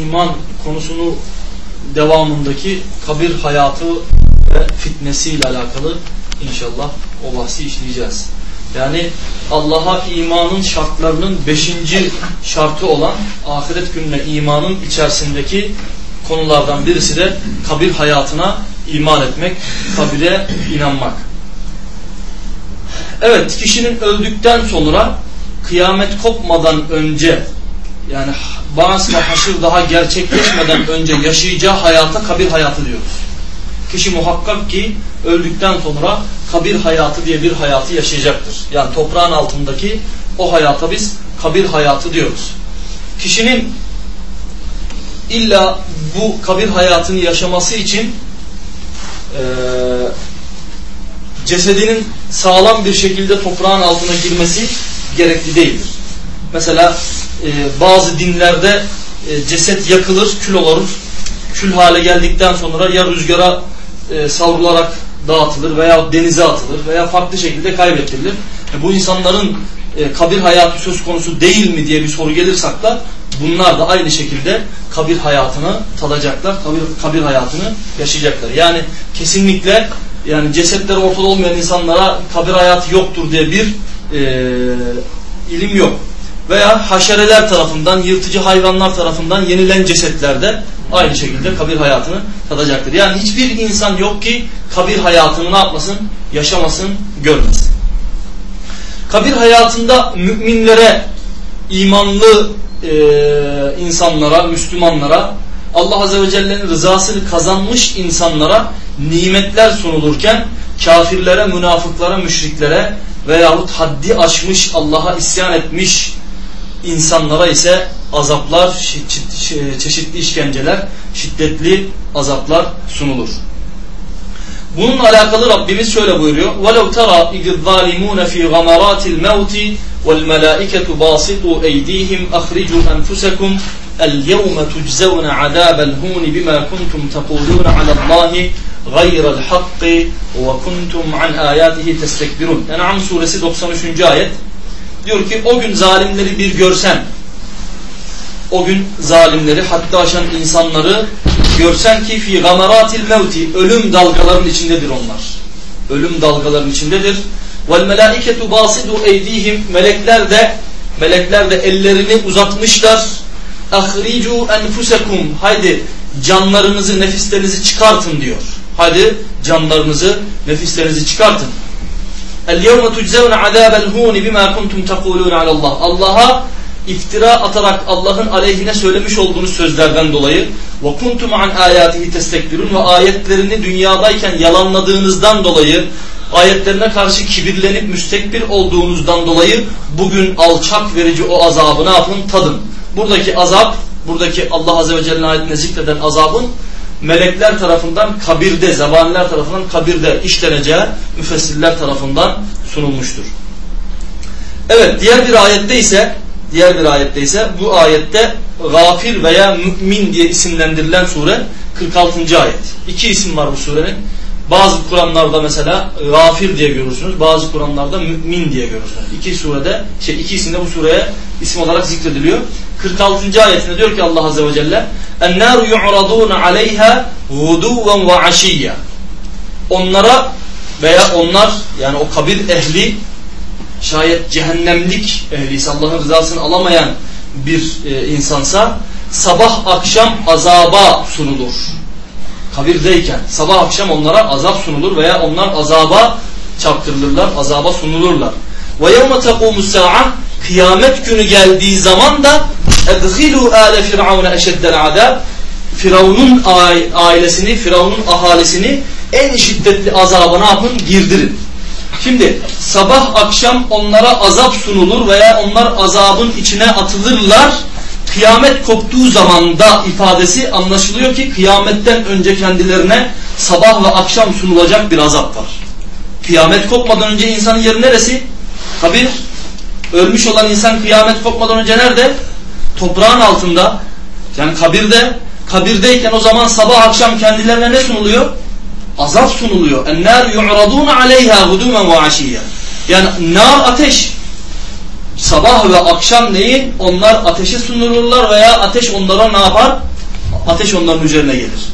iman konusunu devamındaki kabir hayatı ve fitnesiyle alakalı inşallah o bahsi işleyeceğiz. Yani Allah'a imanın şartlarının beşinci şartı olan ahiret gününe imanın içerisindeki konulardan birisi de kabir hayatına iman etmek, kabire inanmak. Evet, kişinin öldükten sonra kıyamet kopmadan önce yani Bağız ve haşır daha gerçekleşmeden önce yaşayacağı hayata kabir hayatı diyoruz. Kişi muhakkak ki öldükten sonra kabir hayatı diye bir hayatı yaşayacaktır. Yani toprağın altındaki o hayata biz kabir hayatı diyoruz. Kişinin illa bu kabir hayatını yaşaması için e, cesedinin sağlam bir şekilde toprağın altına girmesi gerekli değildir. Mesela e, bazı dinlerde e, ceset yakılır, kül olur. Kül hale geldikten sonra ya rüzgara e, savrularak dağıtılır veya denize atılır veya farklı şekilde kaybettirilir. E, bu insanların e, kabir hayatı söz konusu değil mi diye bir soru gelirsek da bunlar da aynı şekilde kabir hayatını tadacaklar, kabir, kabir hayatını yaşayacaklar. Yani kesinlikle yani cesetleri ortada olmayan insanlara kabir hayatı yoktur diye bir e, ilim yok. Veya haşereler tarafından, yırtıcı hayvanlar tarafından yenilen cesetlerde aynı şekilde kabir hayatını tadacaktır. Yani hiçbir insan yok ki kabir hayatını ne yapmasın? Yaşamasın, görmesin. Kabir hayatında müminlere, imanlı e, insanlara, Müslümanlara, Allah Azze ve Celle'nin rızasını kazanmış insanlara nimetler sunulurken kafirlere, münafıklara, müşriklere veyahut haddi aşmış, Allah'a isyan etmiş insanlara ise azaplar, çeşitli işkenceler, şiddetli azaplar sunulur. Bununla alakalı Rabbimiz şöyle buyuruyor. وَلَوْ تَرَى اِذِ الظَّالِمُونَ ف۪ي غَمَرَاتِ الْمَوْتِ وَالْمَلَائِكَةُ بَاسِطُوا اَيْد۪يهِمْ اَخْرِجُوا أَنْفُسَكُمْ الْيَوْمَ تُجْزَوْنَ عَذَابَ الْهُونِ بِمَا كُنْتُمْ تَقُولُونَ عَلَى اللّٰهِ غَيْرَ الْحَقِّ وَكُنْتُمْ عَنْ آيَاتِهِ تَسْتَكْبِرُونَ En'am suresi 93. ayet diyor ki o gün zalimleri bir görsen o gün zalimleri hatta aşan insanları görsen ki fi gamaratil mevti ölüm dalgalarının içindedir onlar. Ölüm dalgalarının içindedir. Vel melaiketu basidu eydihim melekler de melekler de ellerini uzatmışlar. Ahricu enfusekum haydi canlarınızı nefislerinizi çıkartın diyor. Haydi canlarınızı nefislerinizi çıkartın. El yevme tuczevne azabel huni bima kuntum tekulun alallah. Allah'a iftira atarak Allah'ın aleyhine söylemiş olduğunuz sözlerden dolayı kuntum an ayatihi testekbirun ve ayetlerini dünyadayken yalanladığınızdan dolayı ayetlerine karşı kibirlenip müstekbir olduğunuzdan dolayı bugün alçak verici o azabı ne yapın? Tadın. Buradaki azap, buradaki Allah Azze ve Celle'nin ayetine zikreden azabın melekler tarafından kabirde, zebaniler tarafından kabirde işleneceği müfessirler tarafından sunulmuştur. Evet, diğer bir ayette ise diğer bir ayette ise bu ayette gafir veya mümin diye isimlendirilen sure 46. ayet. İki isim var bu surenin. Bazı Kur'anlarda mesela gafir diye görürsünüz. Bazı Kur'anlarda mümin diye görürsünüz. İki surede, şey iki isimde bu sureye isim olarak zikrediliyor. 46. ayetinde diyor ki Allah Azze ve Celle اَنَّارُ يُعْرَضُونَ عَلَيْهَا غُدُوًا وَعَشِيًّا Onlara veya onlar yani o kabir ehli şayet cehennemlik ehliyse Allah'ın rızasını alamayan bir e, insansa sabah akşam azaba sunulur. Kabirdeyken sabah akşam onlara azap sunulur veya onlar azaba çarptırılırlar, azaba sunulurlar. Ve yevme tekumu kıyamet günü geldiği zaman da edhilu ale firavune eşeddel azab Firavun'un ailesini, Firavun'un ahalisini en şiddetli azaba ne yapın? Girdirin. Şimdi sabah akşam onlara azap sunulur veya onlar azabın içine atılırlar. Kıyamet koptuğu zaman da ifadesi anlaşılıyor ki kıyametten önce kendilerine sabah ve akşam sunulacak bir azap var. Kıyamet kopmadan önce insanın yeri neresi? Kabir. Ölmüş olan insan kıyamet kopmadan önce nerede? Toprağın altında. Yani kabirde. Kabirdeyken o zaman sabah akşam kendilerine ne sunuluyor? azap sunuluyor. Yu'radûne aleyhâ gudûmen ve aşiyya. Yani nar ateş sabah ve akşam neyin? Onlar ateşe sunulurlar veya ateş onlara ne yapar? Ateş onların üzerine gelir.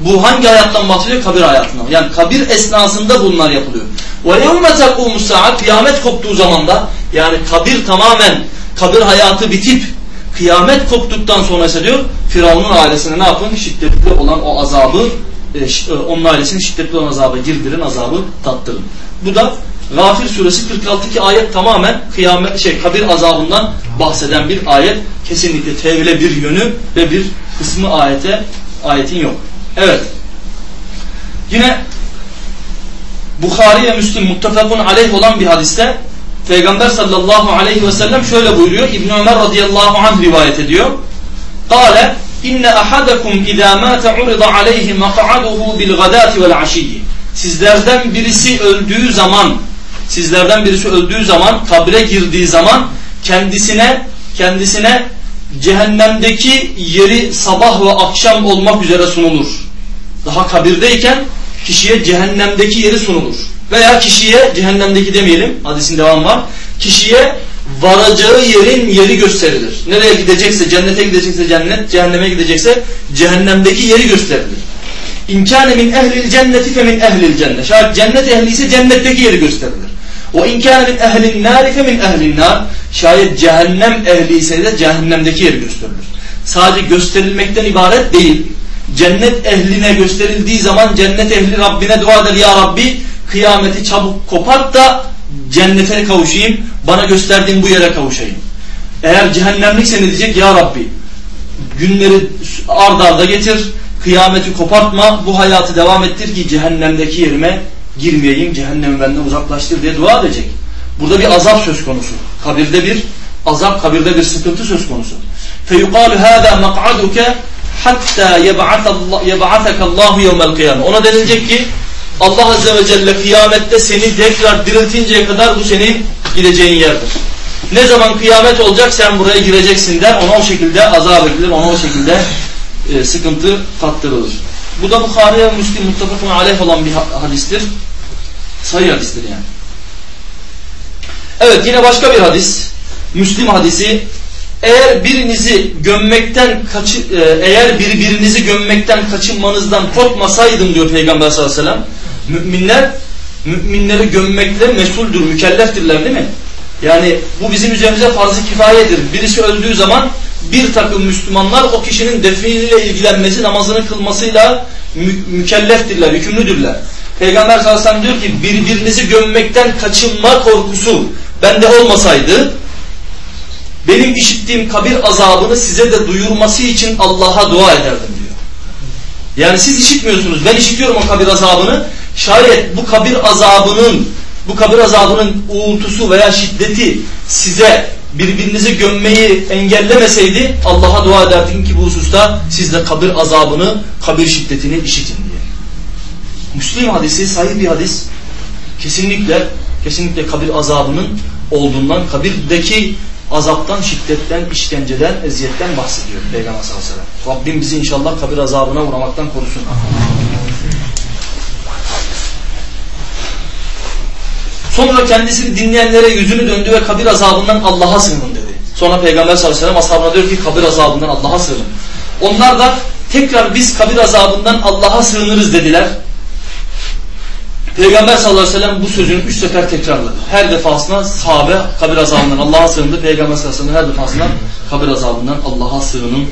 Bu hangi hayattan bahsediyor? Kabir hayatından. Yani kabir esnasında bunlar yapılıyor. وَيَوْمَ تَقُومُ السَّاعَةِ Kıyamet koptuğu zaman da yani kabir tamamen kabir hayatı bitip kıyamet koptuktan sonra ise diyor Firavun'un ailesine ne yapın? Şiddetli olan o azabı e, e, onun ailesinin şiddetli olan azabı girdirin, azabı tattırın. Bu da Gafir suresi 46. ayet tamamen kıyamet şey kabir azabından bahseden bir ayet. Kesinlikle tevhile bir yönü ve bir kısmı ayete ayetin yok. Evet. Yine Bukhari ve Müslim muttefakun aleyh olan bir hadiste Peygamber sallallahu aleyhi ve sellem şöyle buyuruyor. İbn Ömer radıyallahu anh rivayet ediyor. Kale inne ahadakum izâ mâte urida aleyhi mak'aduhu bil gadâti vel aşiyyi. Sizlerden birisi öldüğü zaman sizlerden birisi öldüğü zaman kabre girdiği zaman kendisine kendisine cehennemdeki yeri sabah ve akşam olmak üzere sunulur. Daha kabirdeyken kişiye cehennemdeki yeri sunulur. Veya kişiye cehennemdeki demeyelim hadisin devamı var. Kişiye varacağı yerin yeri gösterilir. Nereye gidecekse cennete gidecekse cennet, cehenneme gidecekse cehennemdeki yeri gösterilir. İmkâne min ehlil cenneti fe min ehlil cennet. Şayet cennet ehli ise cennetteki yeri gösterilir. İnkâne min ehlin nâri fe min ehlin nâr. Şayet cehennem ehli ise de cehennemdeki yeri gösterilir. Sadece gösterilmekten ibaret değil. Cennet ehline gösterildiği zaman cennet ehli Rabbine dua eder. Ya Rabbi kıyameti çabuk kopart da cennete kavuşayım. Bana gösterdiğin bu yere kavuşayım. Eğer cehennemlikse ne diyecek? Ya Rabbi günleri ard arda getir. Kıyameti kopartma. Bu hayatı devam ettir ki cehennemdeki yerime girmeyeyim. Cehennemi benden uzaklaştır diye dua edecek. Burada bir azap söz konusu. Kabirde bir azap, kabirde bir sıkıntı söz konusu. فَيُقَالُ هَذَا مَقْعَدُكَ hatta yeb'ateke Allahu yevmel kıyame. Ona denilecek ki Allah Azze ve Celle kıyamette seni tekrar diriltinceye kadar bu senin gideceğin yerdir. Ne zaman kıyamet olacak sen buraya gireceksin der. Ona o şekilde azap edilir. Ona o şekilde e, sıkıntı tattırılır. Bu da Bukhari ve Müslim muttefakun aleyh olan bir hadistir. Sayı hadistir yani. Evet yine başka bir hadis. Müslim hadisi. Eğer birinizi gömmekten kaçı, e, eğer birbirinizi gömmekten kaçınmanızdan korkmasaydım diyor Peygamber sallallahu aleyhi ve sellem. Müminler müminleri gömmekle mesuldür, mükelleftirler değil mi? Yani bu bizim üzerimize farz-ı kifayedir. Birisi öldüğü zaman bir takım Müslümanlar o kişinin definiyle ilgilenmesi, namazını kılmasıyla mü mükelleftirler, yükümlüdürler. Peygamber sallallahu diyor ki birbirinizi gömmekten kaçınma korkusu bende olmasaydı benim işittiğim kabir azabını size de duyurması için Allah'a dua ederdim diyor. Yani siz işitmiyorsunuz. Ben işitiyorum o kabir azabını. Şayet bu kabir azabının bu kabir azabının uğultusu veya şiddeti size birbirinizi gömmeyi engellemeseydi Allah'a dua ederdim ki bu hususta siz de kabir azabını, kabir şiddetini işitin diye. Müslim hadisi sahih bir hadis. Kesinlikle kesinlikle kabir azabının olduğundan, kabirdeki azaptan, şiddetten, işkenceden, eziyetten bahsediyor Peygamber sallallahu aleyhi ve sellem. Rabbim bizi inşallah kabir azabına uğramaktan korusun. Sonra kendisini dinleyenlere yüzünü döndü ve kabir azabından Allah'a sığının dedi. Sonra Peygamber sallallahu aleyhi ve sellem ashabına diyor ki kabir azabından Allah'a sığının. Onlar da tekrar biz kabir azabından Allah'a sığınırız dediler. Peygamber sallallahu aleyhi ve sellem bu sözünü üç sefer tekrarladı. Her defasında sahabe kabir azabından Allah'a sığındı. Peygamber sallallahu aleyhi ve sellem her defasında kabir azabından Allah'a sığının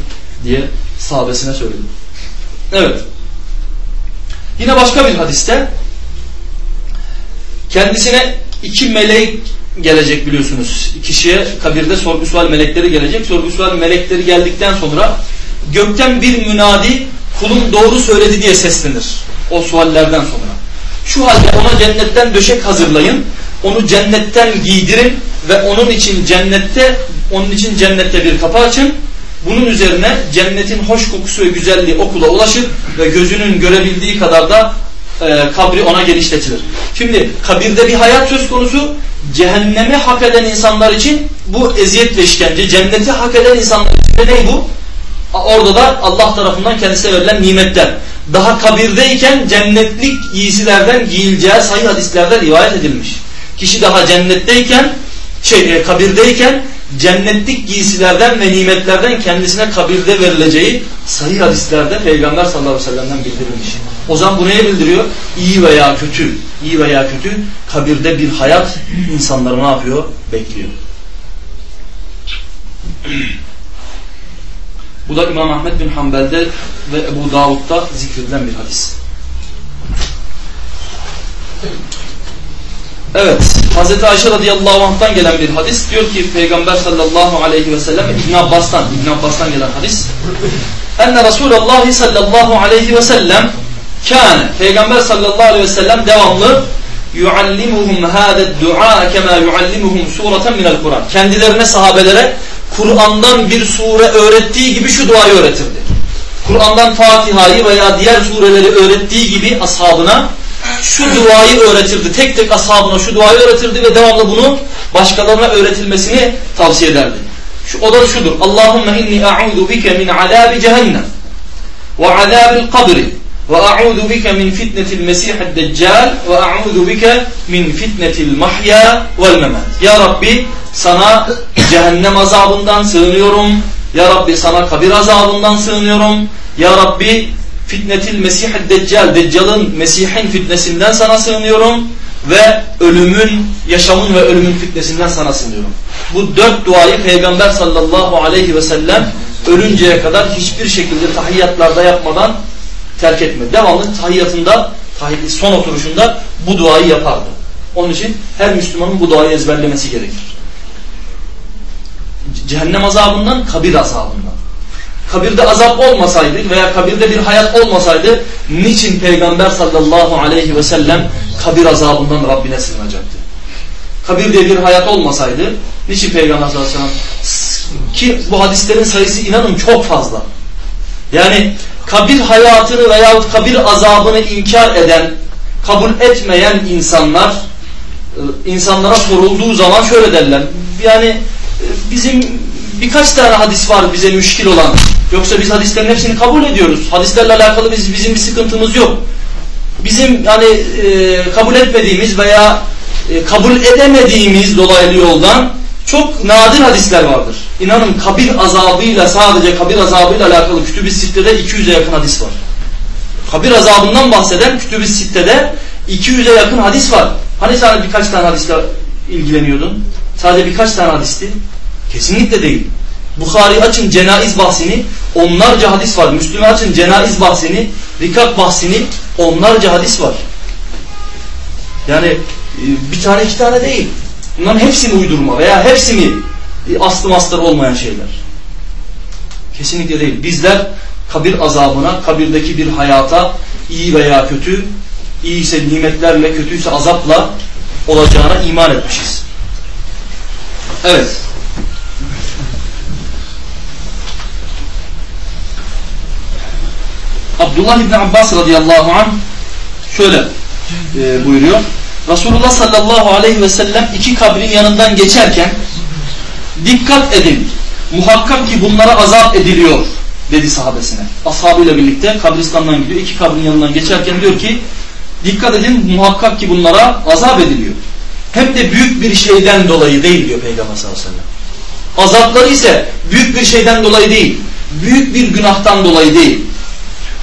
diye sahabesine söyledi. Evet. Yine başka bir hadiste kendisine iki melek gelecek biliyorsunuz. Kişiye kabirde sorgu sual melekleri gelecek. Sorgu sual melekleri geldikten sonra gökten bir münadi kulum doğru söyledi diye seslenir. O suallerden sonra. Şu halde ona cennetten döşek hazırlayın. Onu cennetten giydirin ve onun için cennette onun için cennette bir kapı açın. Bunun üzerine cennetin hoş kokusu ve güzelliği okula ulaşır ve gözünün görebildiği kadar da e, kabri ona genişletilir. Şimdi kabirde bir hayat söz konusu cehennemi hak eden insanlar için bu eziyet ve işkence. Cenneti hak eden insanlar için de ne bu? Orada da Allah tarafından kendisine verilen nimetler. Daha kabirdeyken cennetlik giysilerden giyileceği sayı hadislerde rivayet edilmiş. Kişi daha cennetteyken şey, e, kabirdeyken cennetlik giysilerden ve nimetlerden kendisine kabirde verileceği sahih hadislerde Peygamber sallallahu aleyhi ve sellem'den bildirilmiş. O zaman bu neye bildiriyor? İyi veya kötü, iyi veya kötü kabirde bir hayat insanları ne yapıyor? Bekliyor. Bu da İmam Ahmet bin Hanbel'de ve Ebu Davud'da zikredilen bir hadis. Evet, Hz. Ayşe radıyallahu anh'tan gelen bir hadis. Diyor ki Peygamber sallallahu aleyhi ve sellem İbn Abbas'tan, İbn Abbas'tan gelen hadis. Enne Resulullah sallallahu aleyhi ve sellem kâne, Peygamber sallallahu aleyhi ve sellem devamlı yuallimuhum hâde du'a kema yuallimuhum sureten minel Kur'an. Kendilerine sahabelere Kur'an'dan bir sure öğrettiği gibi şu duayı öğretirdi. Kur'an'dan Fatiha'yı veya diğer sureleri öğrettiği gibi ashabına şu duayı öğretirdi. Tek tek ashabına şu duayı öğretirdi ve devamlı bunu başkalarına öğretilmesini tavsiye ederdi. Şu, o da şudur. Allahümme inni a'udu bike min azabi cehennem ve azabil kabri ve a'udu bike min fitnetil mesihid deccal ve a'udu bike min fitnetil mahya vel memat. Ya Rabbi sana cehennem azabından sığınıyorum. Ya Rabbi sana kabir azabından sığınıyorum. Ya Rabbi fitnetil mesih deccal, deccalın, Mesih'in fitnesinden sana sığınıyorum ve ölümün, yaşamın ve ölümün fitnesinden sana sığınıyorum. Bu dört duayı Peygamber sallallahu aleyhi ve sellem ölünceye kadar hiçbir şekilde tahiyyatlarda yapmadan terk etmedi. Devamlı tahiyyatında, son oturuşunda bu duayı yapardı. Onun için her Müslümanın bu duayı ezberlemesi gerekir. Cehennem azabından, kabir azabından kabirde azap olmasaydı veya kabirde bir hayat olmasaydı niçin Peygamber sallallahu aleyhi ve sellem kabir azabından Rabbine sığınacaktı? Kabirde bir hayat olmasaydı niçin Peygamber sallallahu aleyhi ve sellem ki bu hadislerin sayısı inanın çok fazla. Yani kabir hayatını veyahut kabir azabını inkar eden, kabul etmeyen insanlar e, insanlara sorulduğu zaman şöyle derler. Yani e, bizim birkaç tane hadis var bize müşkil olan. Yoksa biz hadislerin hepsini kabul ediyoruz. Hadislerle alakalı biz, bizim bir sıkıntımız yok. Bizim yani e, kabul etmediğimiz veya e, kabul edemediğimiz dolaylı yoldan çok nadir hadisler vardır. İnanın kabir azabıyla sadece kabir azabıyla alakalı kütüb-i sittede 200'e yakın hadis var. Kabir azabından bahseden kütüb-i sittede 200'e yakın hadis var. Hani sana birkaç tane hadisle ilgileniyordun? Sadece birkaç tane hadisti. Kesinlikle değil. Bukhari açın cenaiz bahsini onlarca hadis var. Müslüman açın cenaiz bahsini, rikak bahsini onlarca hadis var. Yani e, bir tane iki tane değil. Bunların hepsini uydurma veya hepsini aslı masları olmayan şeyler. Kesinlikle değil. Bizler kabir azabına, kabirdeki bir hayata iyi veya kötü, iyi ise nimetlerle, kötüyse azapla olacağına iman etmişiz. Evet. Abdullah İbni Abbas radıyallahu anh şöyle e, buyuruyor. Resulullah sallallahu aleyhi ve sellem iki kabrin yanından geçerken dikkat edin muhakkak ki bunlara azap ediliyor dedi sahabesine. Ashabıyla birlikte kabristandan gidiyor. iki kabrin yanından geçerken diyor ki dikkat edin muhakkak ki bunlara azap ediliyor. Hem de büyük bir şeyden dolayı değil diyor Peygamber sallallahu aleyhi ve sellem. Azapları ise büyük bir şeyden dolayı değil. Büyük bir günahtan dolayı değil.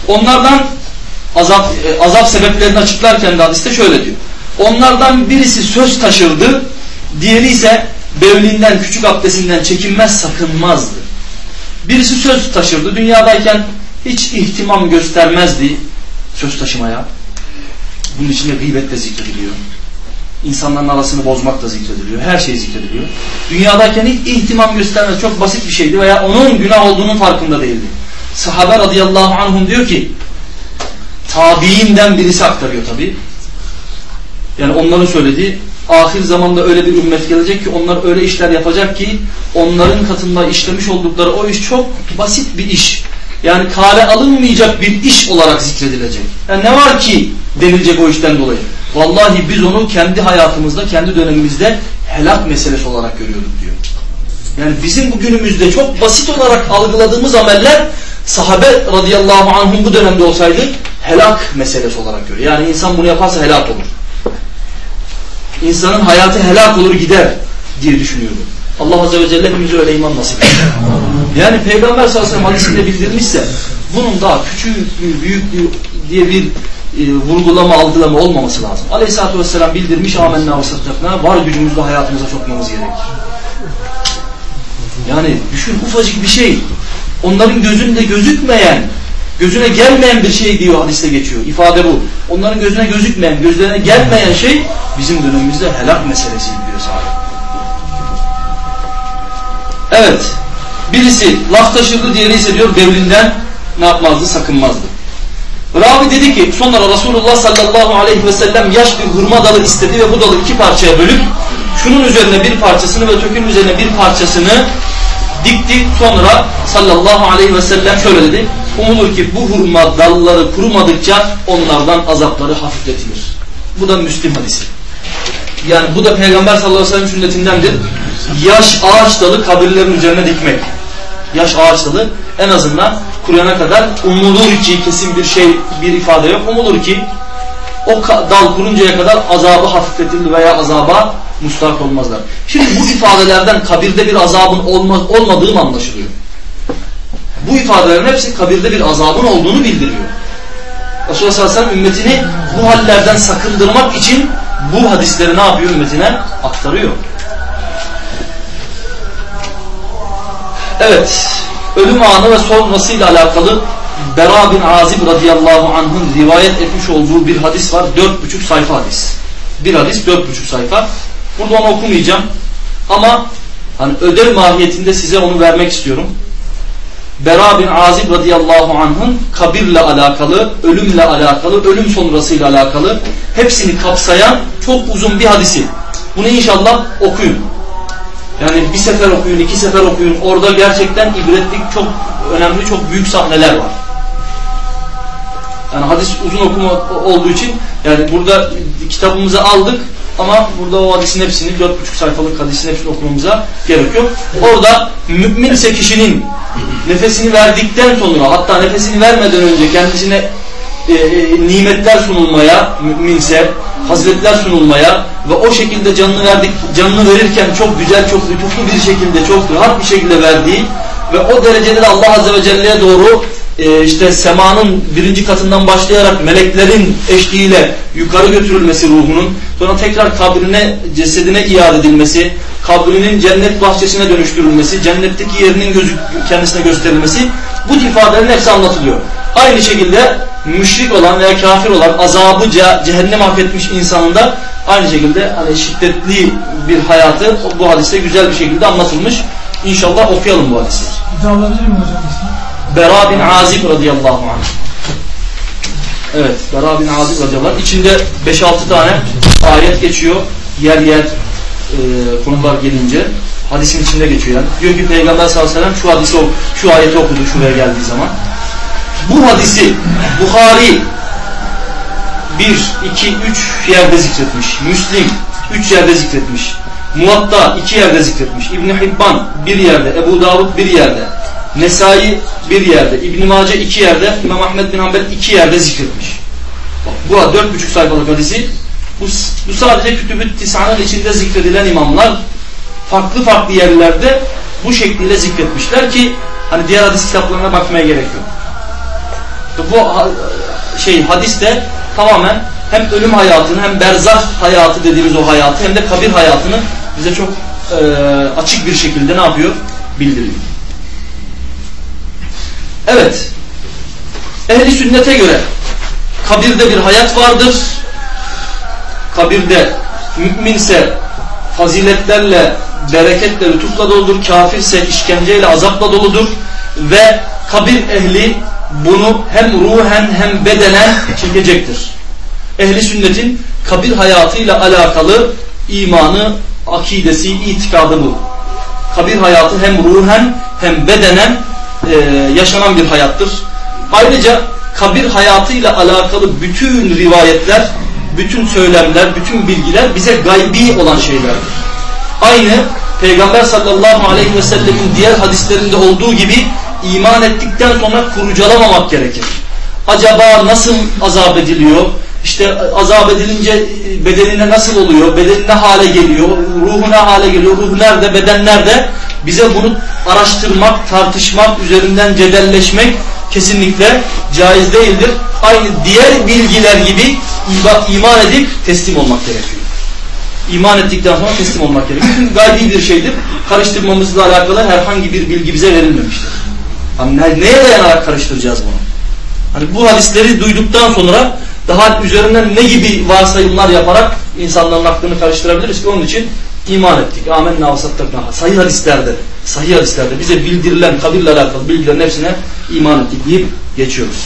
Onlardan azap, e, azap sebeplerini açıklarken de hadiste şöyle diyor. Onlardan birisi söz taşırdı, diğeri ise bevlinden, küçük abdestinden çekinmez, sakınmazdı. Birisi söz taşırdı, dünyadayken hiç ihtimam göstermezdi söz taşımaya. Bunun içinde gıybet de zikrediliyor. İnsanların arasını bozmak da zikrediliyor. Her şey zikrediliyor. Dünyadayken hiç ihtimam göstermez. Çok basit bir şeydi veya onun günah olduğunun farkında değildi. Sahabe radıyallahu anhum diyor ki tabiinden birisi aktarıyor tabi. Yani onların söylediği ahir zamanda öyle bir ümmet gelecek ki onlar öyle işler yapacak ki onların katında işlemiş oldukları o iş çok basit bir iş. Yani kale alınmayacak bir iş olarak zikredilecek. Yani ne var ki denilecek o işten dolayı. Vallahi biz onu kendi hayatımızda, kendi dönemimizde helak meselesi olarak görüyorduk diyor. Yani bizim bugünümüzde çok basit olarak algıladığımız ameller sahabe radıyallahu anhum bu dönemde olsaydı helak meselesi olarak görüyor. Yani insan bunu yaparsa helak olur. İnsanın hayatı helak olur gider. diye düşünüyordu. Allah Azze ve Celle hepimize öyle iman nasip etsin. Yani Peygamber sallallahu aleyhi ve sellem hadisinde bildirmişse bunun daha küçüklüğü, büyüklüğü diye bir e, vurgulama, algılama olmaması lazım. Aleyhisselatü vesselam bildirmiş amenna ve saddakna var gücümüzle hayatımıza sokmamız gerekir. Yani düşün ufacık bir şey. Onların gözünde gözükmeyen, gözüne gelmeyen bir şey diyor hadiste geçiyor. İfade bu. Onların gözüne gözükmeyen, gözlerine gelmeyen şey bizim dönemimizde helak meselesi diyor sahabe. Evet. Birisi laf taşırdı, diğeri ise diyor devrinden ne yapmazdı, sakınmazdı. Ravi dedi ki sonra Resulullah sallallahu aleyhi ve sellem yaş bir hurma dalı istedi ve bu dalı iki parçaya bölüp şunun üzerine bir parçasını ve tökünün üzerine bir parçasını dikti. Sonra sallallahu aleyhi ve sellem şöyle dedi. Umulur ki bu hurma dalları kurumadıkça onlardan azapları hafifletilir. Bu da Müslim hadisi. Yani bu da Peygamber sallallahu aleyhi ve sellem sünnetindendir. Yaş ağaç dalı kabirlerin üzerine dikmek. Yaş ağaç dalı en azından kuruyana kadar umulur ki kesin bir şey bir ifade yok. Umulur ki o dal kuruncaya kadar azabı hafifletilir veya azaba mustak olmazlar. Şimdi bu ifadelerden kabirde bir azabın olmaz, olmadığı mı anlaşılıyor? Bu ifadelerin hepsi kabirde bir azabın olduğunu bildiriyor. Resulullah sallallahu aleyhi ve sellem ümmetini bu hallerden sakındırmak için bu hadisleri ne yapıyor ümmetine? Aktarıyor. Evet, ölüm anı ve sonrasıyla alakalı Bera bin Azib radıyallahu anh'ın rivayet etmiş olduğu bir hadis var. Dört buçuk sayfa hadis. Bir hadis dört buçuk sayfa. Burada onu okumayacağım. Ama hani ödev mahiyetinde size onu vermek istiyorum. Bera bin Azib radıyallahu anh'ın kabirle alakalı, ölümle alakalı, ölüm sonrasıyla alakalı hepsini kapsayan çok uzun bir hadisi. Bunu inşallah okuyun. Yani bir sefer okuyun, iki sefer okuyun. Orada gerçekten ibretlik çok önemli, çok büyük sahneler var. Yani hadis uzun okuma olduğu için yani burada kitabımızı aldık ama burada o hadisin hepsini, dört buçuk sayfalık hadisin hepsini okumamıza gerek yok. Orada mümin ise kişinin nefesini verdikten sonra hatta nefesini vermeden önce kendisine e, e, nimetler sunulmaya müminse, hazretler sunulmaya ve o şekilde canını verdik, canını verirken çok güzel, çok lütuflu bir şekilde, çok rahat bir şekilde verdiği ve o derecede de Allah Azze ve Celle'ye doğru e, işte semanın birinci katından başlayarak meleklerin eşliğiyle yukarı götürülmesi ruhunun, sonra tekrar kabrine, cesedine iade edilmesi, kabrinin cennet bahçesine dönüştürülmesi, cennetteki yerinin gözü, kendisine gösterilmesi bu ifadelerin hepsi anlatılıyor. Aynı şekilde müşrik olan veya kafir olan azabı cehennem hak etmiş insanın da aynı şekilde hani şiddetli bir hayatı bu hadiste güzel bir şekilde anlatılmış. İnşallah okuyalım bu hadisi. Bir daha hocam? Bera bin Azib radıyallahu anh. Evet, Bera bin Azib radıyallahu anh. İçinde 5-6 tane ayet geçiyor. Yer yer e, konular gelince. Hadisin içinde geçiyor yani. Diyor ki Peygamber sallallahu aleyhi ve sellem şu hadisi şu ayeti okudu şuraya geldiği zaman. Bu hadisi Bukhari 1, 2, 3 yerde zikretmiş. Müslim 3 yerde zikretmiş. Muvatta 2 yerde zikretmiş. İbn Hibban bir yerde, Ebu Davud bir yerde. Nesai bir yerde, İbn Mace iki yerde, İmam Ahmed bin Hanbel iki yerde zikretmiş. Bak, bu dört buçuk sayfalık hadisi. Bu, bu sadece Kütüb-ü Tisa'nın içinde zikredilen imamlar farklı farklı yerlerde bu şekilde zikretmişler ki hani diğer hadis kitaplarına bakmaya gerek yok. Bu şey hadiste tamamen hem ölüm hayatını hem berzah hayatı dediğimiz o hayatı hem de kabir hayatını bize çok e, açık bir şekilde ne yapıyor? Bildiriyor. Evet. Ehli sünnete göre kabirde bir hayat vardır. Kabirde müminse faziletlerle, bereketle, lütufla doludur. Kafirse işkenceyle, azapla doludur. Ve kabir ehli bunu hem ruhen hem bedenen çekecektir. Ehli sünnetin kabir hayatıyla alakalı imanı, akidesi, itikadı bu. Kabir hayatı hem ruhen hem bedenen e, yaşanan bir hayattır. Ayrıca kabir hayatıyla alakalı bütün rivayetler, bütün söylemler, bütün bilgiler bize gaybi olan şeylerdir. Aynı Peygamber sallallahu aleyhi ve sellemin diğer hadislerinde olduğu gibi iman ettikten sonra kurcalamamak gerekir. Acaba nasıl azap ediliyor? işte azap edilince bedenine nasıl oluyor, bedenine hale geliyor, ruhuna hale geliyor, ruh nerede, beden nerede? Bize bunu araştırmak, tartışmak, üzerinden cedelleşmek kesinlikle caiz değildir. Aynı diğer bilgiler gibi iman edip teslim olmak gerekiyor. İman ettikten sonra teslim olmak gerekiyor. Çünkü gaybi bir şeydir. Karıştırmamızla alakalı herhangi bir bilgi bize verilmemiştir. Hani neye dayanarak karıştıracağız bunu? Hani bu hadisleri duyduktan sonra daha üzerinden ne gibi varsayımlar yaparak insanların aklını karıştırabiliriz ki onun için iman ettik. Amenna ve sattakna. Sahih hadislerde, sahih hadislerde bize bildirilen kabirle alakalı bilgilerin hepsine iman ettik deyip geçiyoruz.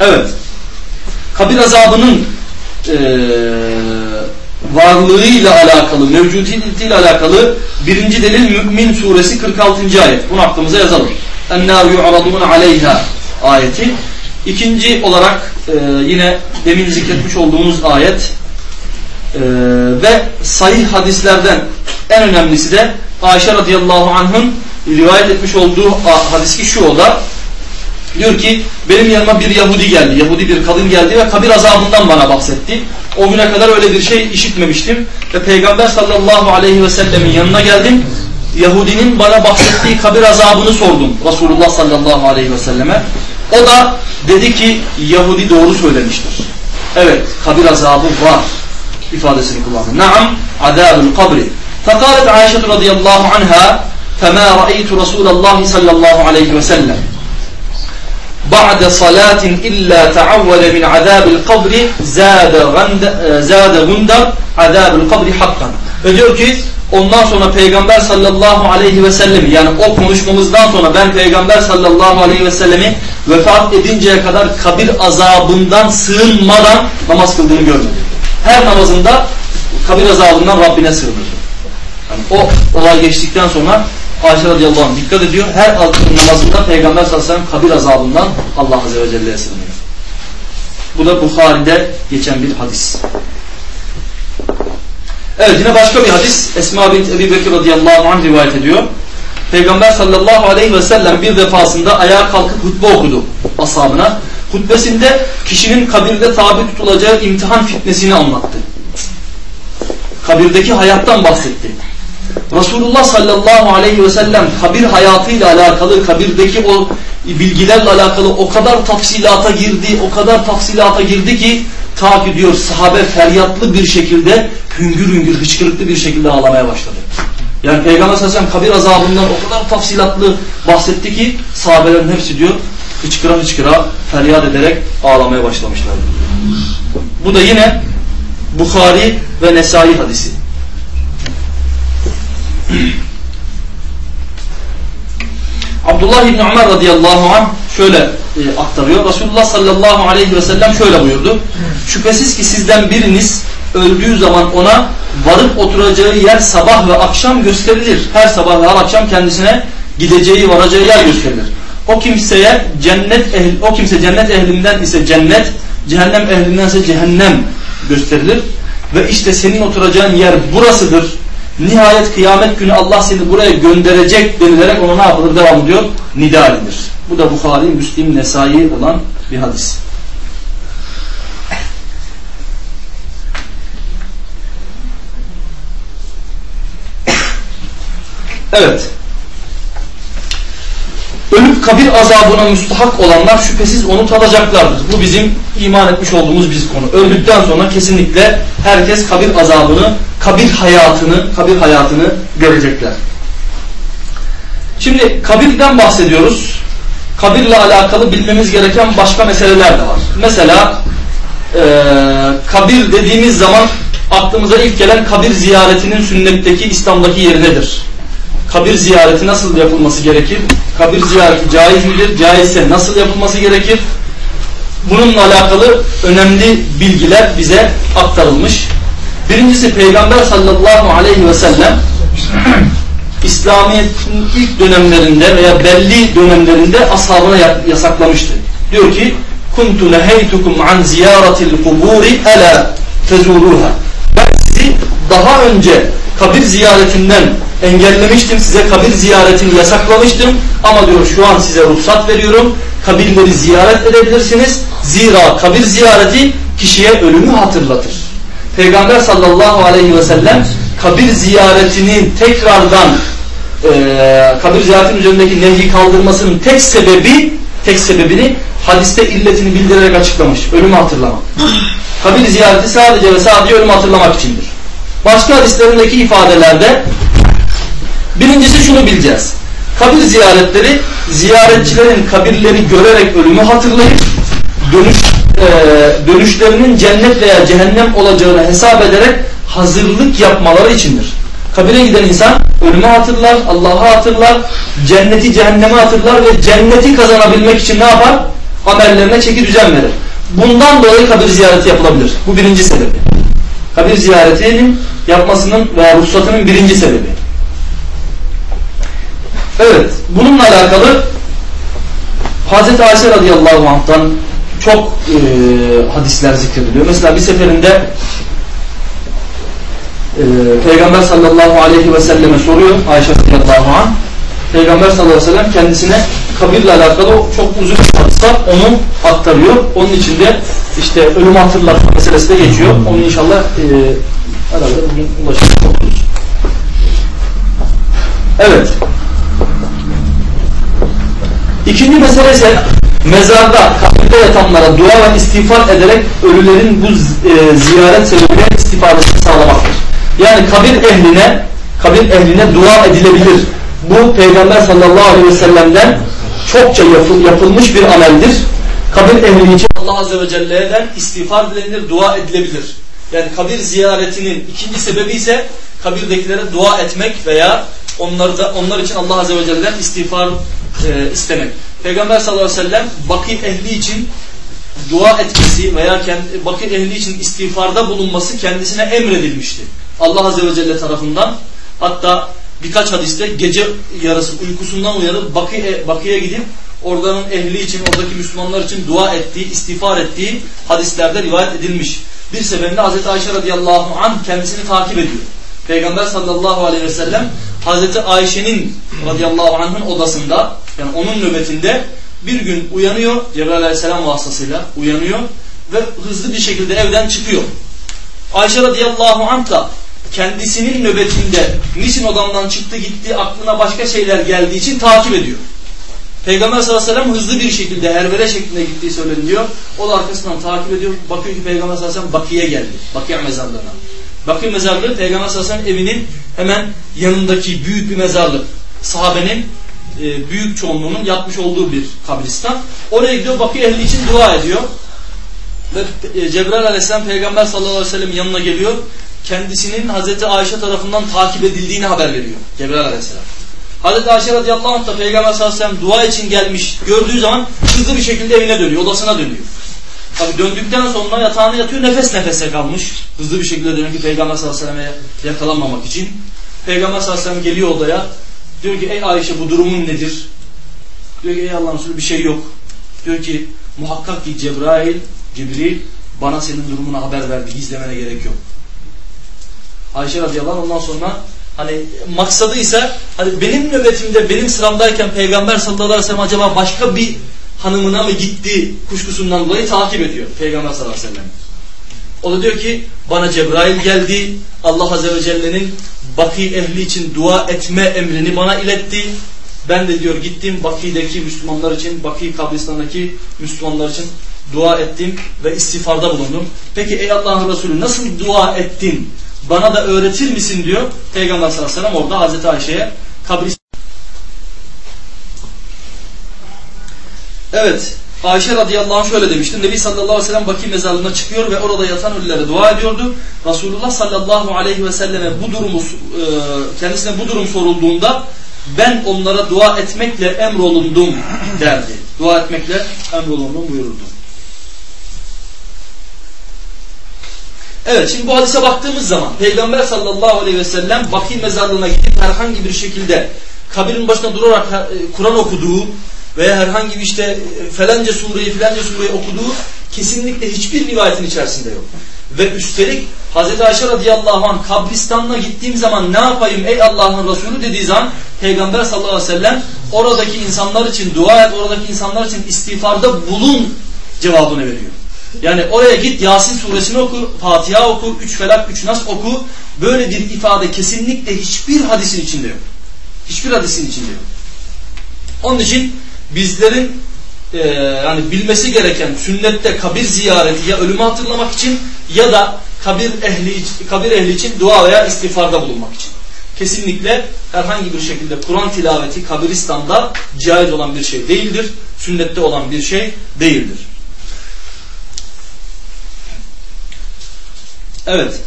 Evet. Kabir azabının e, varlığıyla alakalı, mevcudiyetiyle alakalı birinci delil Mümin suresi 46. ayet. Bunu aklımıza yazalım. اَنَّارُ يُعْرَضُونَ عَلَيْهَا ayeti. İkinci olarak e, yine demin zikretmiş olduğumuz ayet e, ve sahih hadislerden en önemlisi de Ayşe radıyallahu anh'ın rivayet etmiş olduğu hadis ki şu o da diyor ki benim yanıma bir Yahudi geldi. Yahudi bir kadın geldi ve kabir azabından bana bahsetti. O güne kadar öyle bir şey işitmemiştim. Ve Peygamber sallallahu aleyhi ve sellemin yanına geldim. Yahudinin bana bahsettiği kabir azabını sordum Resulullah sallallahu aleyhi ve selleme. O da dedi ki Yahudi doğru söylemiştir. Evet kabir azabı var ifadesini kullandı. Naam azabul kabri. Fekalet Ayşe radıyallahu anha فما رأيت رسول الله صلى الله عليه وسلم بعد صلاة إلا تعول من عذاب القبر زاد غند زاد غندر عذاب القبر حقا. Ve diyor ki ondan sonra Peygamber sallallahu aleyhi ve sellem yani o konuşmamızdan sonra ben Peygamber sallallahu aleyhi ve sellemi vefat edinceye kadar kabir azabından sığınmadan namaz kıldığını görmedim. Her namazında kabir azabından Rabbine sığınır. Yani o olay geçtikten sonra Ayşe radıyallahu anh dikkat ediyor. Her namazında Peygamber sallallahu aleyhi ve kabir azabından Allah azze ve celle'ye sığınıyor. Bu da Bukhari'de geçen bir hadis. Evet yine başka bir hadis. Esma bint Ebi Bekir radıyallahu anh rivayet ediyor. Peygamber sallallahu aleyhi ve sellem bir defasında ayağa kalkıp hutbe okudu ashabına. Hutbesinde kişinin kabirde tabi tutulacağı imtihan fitnesini anlattı. Kabirdeki hayattan bahsetti. Resulullah sallallahu aleyhi ve sellem kabir hayatıyla alakalı, kabirdeki o bilgilerle alakalı o kadar tafsilata girdi, o kadar tafsilata girdi ki ta ki diyor sahabe feryatlı bir şekilde hüngür hüngür hıçkırıklı bir şekilde ağlamaya başladı. Yani Peygamber sallallahu kabir azabından o kadar tafsilatlı bahsetti ki sahabelerin hepsi diyor hıçkıra hıçkıra feryat ederek ağlamaya başlamışlardı. Bu da yine Bukhari ve Nesai hadisi. Abdullah İbni Ömer radıyallahu anh şöyle e, aktarıyor. Resulullah sallallahu aleyhi ve sellem şöyle buyurdu. Şüphesiz ki sizden biriniz öldüğü zaman ona varıp oturacağı yer sabah ve akşam gösterilir. Her sabah ve her akşam kendisine gideceği, varacağı yer gösterilir. O kimseye cennet ehli, o kimse cennet ehlinden ise cennet, cehennem ehlinden ise cehennem gösterilir. Ve işte senin oturacağın yer burasıdır. Nihayet kıyamet günü Allah seni buraya gönderecek denilerek ona ne yapılır? Devam ediyor. Nida edilir. Bu da Bukhari, Müslim, Nesai olan bir hadis. Evet. Ölüp kabir azabına müstahak olanlar şüphesiz onu tadacaklardır. Bu bizim iman etmiş olduğumuz bir konu. Öldükten sonra kesinlikle herkes kabir azabını, kabir hayatını, kabir hayatını görecekler. Şimdi kabirden bahsediyoruz. Kabirle alakalı bilmemiz gereken başka meseleler de var. Mesela e, kabir dediğimiz zaman aklımıza ilk gelen kabir ziyaretinin sünnetteki İslam'daki yeri nedir? kabir ziyareti nasıl yapılması gerekir? Kabir ziyareti caiz midir? Caizse nasıl yapılması gerekir? Bununla alakalı önemli bilgiler bize aktarılmış. Birincisi Peygamber sallallahu aleyhi ve sellem İslamiyet'in ilk dönemlerinde veya belli dönemlerinde ashabına yasaklamıştı. Diyor ki kuntu neheytukum an ziyaratil kuburi ala tezuruha. Ben sizi daha önce kabir ziyaretinden engellemiştim. Size kabir ziyaretini yasaklamıştım. Ama diyor şu an size ruhsat veriyorum. Kabirleri ziyaret edebilirsiniz. Zira kabir ziyareti kişiye ölümü hatırlatır. Peygamber sallallahu aleyhi ve sellem kabir ziyaretinin tekrardan e, kabir ziyaretinin üzerindeki nehi kaldırmasının tek sebebi tek sebebini hadiste illetini bildirerek açıklamış. Ölümü hatırlamak. kabir ziyareti sadece ve sadece ölümü hatırlamak içindir. Başka hadislerindeki ifadelerde birincisi şunu bileceğiz. Kabir ziyaretleri ziyaretçilerin kabirleri görerek ölümü hatırlayıp dönüş e, dönüşlerinin cennet veya cehennem olacağını hesap ederek hazırlık yapmaları içindir. Kabire giden insan ölümü hatırlar, Allah'ı hatırlar, cenneti cehennemi hatırlar ve cenneti kazanabilmek için ne yapar? Amellerine çeki düzen verir. Bundan dolayı kabir ziyareti yapılabilir. Bu birinci sebebi. Kabir ziyaretinin yapmasının veya ruhsatının birinci sebebi. Evet, bununla alakalı Hazreti Ayşe radıyallahu anh'tan çok e, hadisler zikrediliyor. Mesela bir seferinde e, Peygamber sallallahu aleyhi ve selleme soruyor Ayşe radıyallahu anh. Peygamber sallallahu aleyhi ve sellem kendisine kabirle alakalı çok uzun bir hadis. Onu aktarıyor. Onun içinde işte ölüm hatırlatma meselesi de geçiyor. Onu inşallah e, herhalde bugün ulaşacak. Evet. İkinci mesele ise mezarda, kabirde yatanlara dua ve istiğfar ederek ölülerin bu e, ziyaret sebebiyle istifadesini sağlamaktır. Yani kabir ehline, kabir ehline dua edilebilir. Bu Peygamber sallallahu aleyhi ve sellem'den çokça yapıl, yapılmış bir ameldir. Kabir ehli için Allah azze ve celle'den istiğfar dilenilir, dua edilebilir. Yani kabir ziyaretinin ikinci sebebi ise kabirdekilere dua etmek veya onları onlar için Allah azze ve celle'den istiğfar e, istemek. Peygamber sallallahu aleyhi ve sellem baki ehli için dua etmesi veya kendi, baki ehli için istiğfarda bulunması kendisine emredilmişti. Allah azze ve celle tarafından. Hatta birkaç hadiste gece yarısı uykusundan uyanıp Bakı'ya Bakı gidip oradanın ehli için, oradaki Müslümanlar için dua ettiği, istiğfar ettiği hadislerde rivayet edilmiş. Bir seferinde Hazreti Ayşe radıyallahu anh kendisini takip ediyor. Peygamber sallallahu aleyhi ve sellem Hazreti Ayşe'nin radıyallahu anh'ın odasında yani onun nöbetinde bir gün uyanıyor Cebrail aleyhisselam vasıtasıyla uyanıyor ve hızlı bir şekilde evden çıkıyor. Ayşe radıyallahu anh da kendisinin nöbetinde niçin odamdan çıktı gitti aklına başka şeyler geldiği için takip ediyor. Peygamber sallallahu aleyhi ve sellem hızlı bir şekilde hervere şeklinde gittiği söyleniyor. O da arkasından takip ediyor. Bakıyor ki Peygamber sallallahu aleyhi ve sellem Bakı'ya geldi. Bakıya mezarlığına. Bakı mezarlığı Peygamber sallallahu aleyhi ve sellem evinin hemen yanındaki büyük bir mezarlık. Sahabenin e, büyük çoğunluğunun yatmış olduğu bir kabristan. Oraya gidiyor Bakı ehli için dua ediyor. Ve e, Cebrail aleyhisselam Peygamber sallallahu aleyhi ve sellem yanına geliyor. Kendisinin Hazreti Ayşe tarafından takip edildiğini haber veriyor. Cebrail aleyhisselam. Hazreti Ayşe radıyallahu anh da Peygamber sallallahu aleyhi ve sellem dua için gelmiş gördüğü zaman hızlı bir şekilde evine dönüyor, odasına dönüyor. Tabi döndükten sonra yatağına yatıyor nefes nefese kalmış. Hızlı bir şekilde dönüyor ki Peygamber sallallahu aleyhi ve sellem'e yakalanmamak için. Peygamber sallallahu aleyhi ve sellem geliyor odaya. Diyor ki ey Ayşe bu durumun nedir? Diyor ki ey Allah'ın Resulü bir şey yok. Diyor ki muhakkak ki Cebrail, Cibril bana senin durumuna haber verdi. Gizlemene gerek yok. Ayşe radıyallahu anh ondan sonra hani maksadı ise hani benim nöbetimde benim sıramdayken Peygamber sallallahu aleyhi ve sellem acaba başka bir hanımına mı gitti kuşkusundan dolayı takip ediyor Peygamber sallallahu aleyhi ve sellem. O da diyor ki bana Cebrail geldi. Allah azze ve celle'nin Baki ehli için dua etme emrini bana iletti. Ben de diyor gittim Baki'deki Müslümanlar için, Baki kabristanındaki Müslümanlar için dua ettim ve istiğfarda bulundum. Peki ey Allah'ın Resulü nasıl dua ettin? Bana da öğretir misin diyor. Peygamber sallallahu aleyhi ve sellem orada Hazreti Ayşe'ye kabristan Evet. Ayşe radıyallahu anh şöyle demişti. Nebi sallallahu aleyhi ve sellem Baki mezarlığına çıkıyor ve orada yatan ölülere dua ediyordu. Resulullah sallallahu aleyhi ve selleme bu durumu e, kendisine bu durum sorulduğunda ben onlara dua etmekle emrolundum derdi. Dua etmekle emrolundum buyurdu. Evet şimdi bu hadise baktığımız zaman Peygamber sallallahu aleyhi ve sellem Baki mezarlığına gidip herhangi bir şekilde kabirin başına durarak e, Kur'an okuduğu veya herhangi bir işte e, falanca sureyi filanca sureyi okuduğu kesinlikle hiçbir rivayetin içerisinde yok. Ve üstelik Hz. Ayşe radıyallahu anh kabristanına gittiğim zaman ne yapayım ey Allah'ın Resulü dediği zaman Peygamber sallallahu aleyhi ve sellem oradaki insanlar için dua et, oradaki insanlar için istiğfarda bulun cevabını veriyor. Yani oraya git Yasin suresini oku, Fatiha oku, üç felak, üç nas oku. Böyle bir ifade kesinlikle hiçbir hadisin içinde yok. Hiçbir hadisin içinde yok. Onun için bizlerin e, yani bilmesi gereken sünnette kabir ziyareti ya ölümü hatırlamak için ya da kabir ehli kabir ehli için dua veya istiğfarda bulunmak için. Kesinlikle herhangi bir şekilde Kur'an tilaveti kabiristanda caiz olan bir şey değildir. Sünnette olan bir şey değildir. Evet.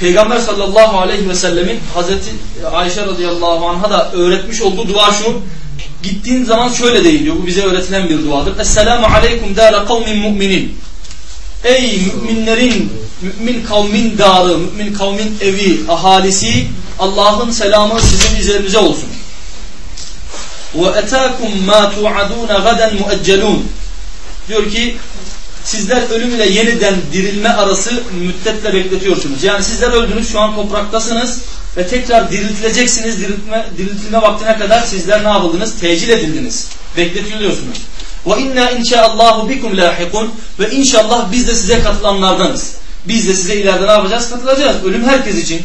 Peygamber sallallahu aleyhi ve sellemin Hazreti Ayşe radıyallahu anh'a da öğretmiş olduğu dua şu. Gittiğin zaman şöyle deyiliyor. Bu bize öğretilen bir duadır. Esselamu aleyküm dâle kavmin mu'minin. Ey müminlerin, mümin kavmin darı, mümin kavmin evi, ahalisi, Allah'ın selamı sizin üzerinize olsun. Ve etâkum mâ tu'adûne gaden mueccelûn. Diyor ki sizler ölüm ile yeniden dirilme arası müddetle bekletiyorsunuz. Yani sizler öldünüz şu an topraktasınız ve tekrar diriltileceksiniz. Diriltme, diriltilme vaktine kadar sizler ne yapıldınız? Tecil edildiniz. Bekletiliyorsunuz. Ve inna inşaallahu bikum lahikun ve inşallah biz de size katılanlardanız. Biz de size ileride ne yapacağız? Katılacağız. Ölüm herkes için.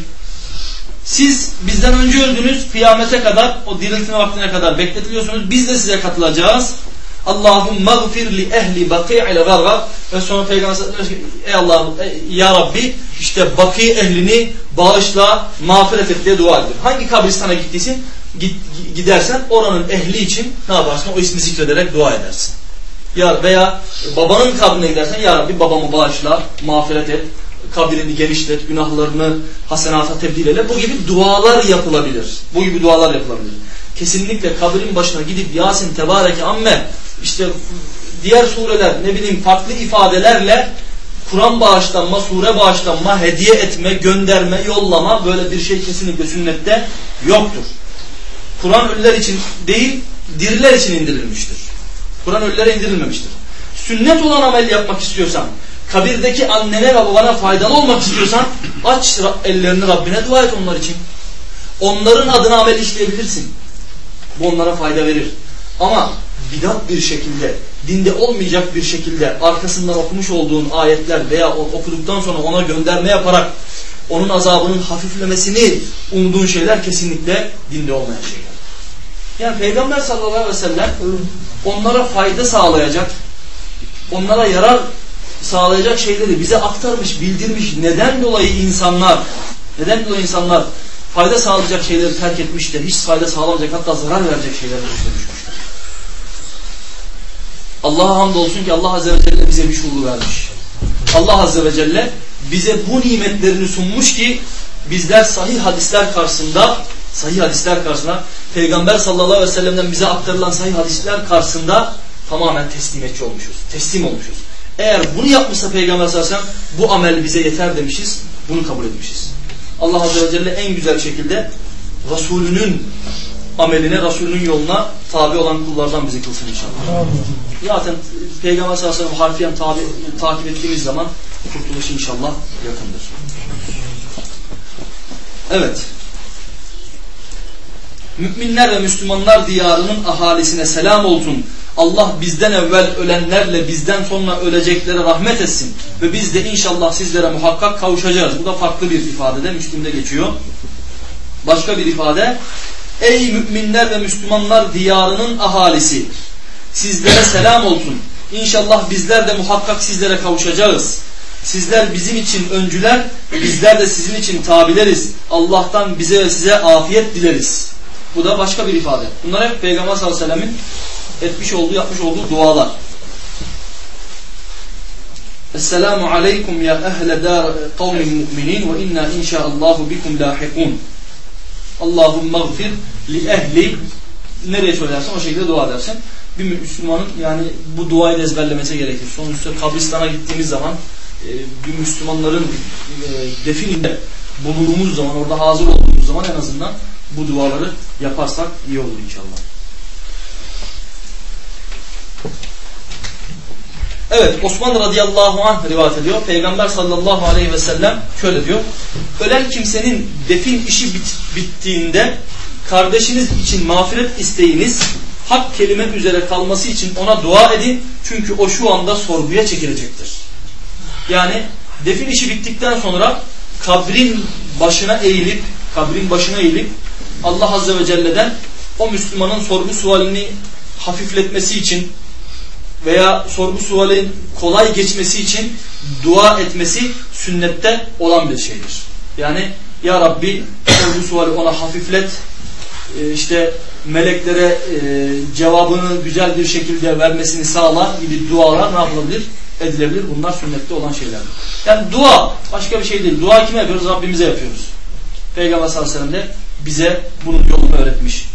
Siz bizden önce öldünüz. Kıyamete kadar, o diriltme vaktine kadar bekletiliyorsunuz. Biz de size katılacağız. Allahum mağfir li ehli baki'il gargar ve sonra Peygamber ve sellem ey Allah ya Rabbi işte baki ehlini bağışla mağfiret et diye dua ediyor. Hangi kabristana gittiysin git, gidersen oranın ehli için ne yaparsın? O ismi zikrederek dua edersin. Ya veya babanın kabrine gidersen ya Rabbi babamı bağışla, mağfiret et, kabrini genişlet, günahlarını hasenata tebdil eyle. Bu gibi dualar yapılabilir. Bu gibi dualar yapılabilir. Kesinlikle kabrin başına gidip Yasin tebareke amme işte diğer sureler ne bileyim farklı ifadelerle Kur'an bağışlanma, sure bağışlanma, hediye etme, gönderme, yollama böyle bir şey kesinlikle sünnette yoktur. Kur'an ölüler için değil, diriler için indirilmiştir. Kur'an ölülere indirilmemiştir. Sünnet olan amel yapmak istiyorsan, kabirdeki annene ve babana faydalı olmak istiyorsan, aç ellerini Rabbine dua et onlar için. Onların adına amel işleyebilirsin. Bu onlara fayda verir. Ama bidat bir şekilde, dinde olmayacak bir şekilde arkasından okumuş olduğun ayetler veya okuduktan sonra ona gönderme yaparak onun azabının hafiflemesini umduğun şeyler kesinlikle dinde olmayan şeyler. Yani Peygamber sallallahu aleyhi ve sellem onlara fayda sağlayacak, onlara yarar sağlayacak şeyleri bize aktarmış, bildirmiş. Neden dolayı insanlar, neden dolayı insanlar fayda sağlayacak şeyleri terk etmiş de hiç fayda sağlamayacak hatta zarar verecek şeyleri düşmüşler. Allah'a hamdolsun ki Allah Azze ve Celle bize bir şuur vermiş. Allah Azze ve Celle bize bu nimetlerini sunmuş ki bizler sahih hadisler karşısında sahih hadisler karşısında Peygamber sallallahu aleyhi ve sellem'den bize aktarılan sahih hadisler karşısında tamamen teslimetçi olmuşuz. Teslim olmuşuz. Eğer bunu yapmışsa Peygamber sallallahu aleyhi ve sellem bu amel bize yeter demişiz. Bunu kabul etmişiz. Allah Azze ve Celle en güzel şekilde Resulünün ameline, Resulünün yoluna tabi olan kullardan bizi kılsın inşallah. Zaten Peygamber sallallahu aleyhi ve sellem harfiyen tabi, takip ettiğimiz zaman kurtuluş inşallah yakındır. Evet. Müminler ve Müslümanlar diyarının ahalisine selam olsun. Allah bizden evvel ölenlerle bizden sonra öleceklere rahmet etsin. Ve biz de inşallah sizlere muhakkak kavuşacağız. Bu da farklı bir ifadede Müslüm'de geçiyor. Başka bir ifade. Ey müminler ve Müslümanlar diyarının ahalisi. Sizlere selam olsun. İnşallah bizler de muhakkak sizlere kavuşacağız. Sizler bizim için öncüler, bizler de sizin için tabileriz. Allah'tan bize ve size afiyet dileriz. Bu da başka bir ifade. Bunlar hep Peygamber sallallahu aleyhi ve sellemin etmiş olduğu, yapmış olduğu dualar. Esselamu aleyküm ya ehle dar kavmin mu'minin ve inna inşaallahu bikum lahikun. Allahümme gfir li ehli nereye söylersen o şekilde dua edersin. Bir Müslümanın yani bu duayı da ezberlemesi gerekir. Sonuçta kabristana gittiğimiz zaman e, bir Müslümanların e, defininde bulunduğumuz zaman, orada hazır olduğumuz zaman en azından bu duaları yaparsak iyi olur inşallah. Evet Osman radıyallahu anh rivayet ediyor. Peygamber sallallahu aleyhi ve sellem şöyle diyor. Ölen kimsenin defin işi bit bittiğinde kardeşiniz için mağfiret isteyiniz. Hak kelime üzere kalması için ona dua edin. Çünkü o şu anda sorguya çekilecektir. Yani defin işi bittikten sonra kabrin başına eğilip kabrin başına eğilip Allah Azze ve Celle'den o Müslümanın sorgu sualini hafifletmesi için veya sorgu sualin kolay geçmesi için dua etmesi sünnette olan bir şeydir. Yani Ya Rabbi sorgu suali ona hafiflet, e, işte meleklere e, cevabını güzel bir şekilde vermesini sağla gibi dualar ne yapılabilir? Edilebilir. Bunlar sünnette olan şeylerdir. Yani dua başka bir şey değil. Dua kime yapıyoruz? Rabbimize yapıyoruz. Peygamber sallallahu aleyhi ve sellem de bize bunun yolunu öğretmiş.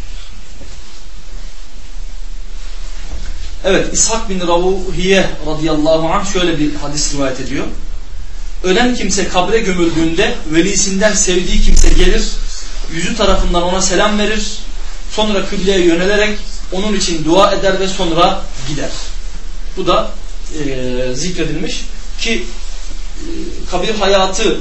Evet İshak bin Ravuhiye radıyallahu anh şöyle bir hadis rivayet ediyor. Ölen kimse kabre gömüldüğünde velisinden sevdiği kimse gelir, yüzü tarafından ona selam verir, sonra kıbleye yönelerek onun için dua eder ve sonra gider. Bu da e, zikredilmiş ki e, kabir hayatı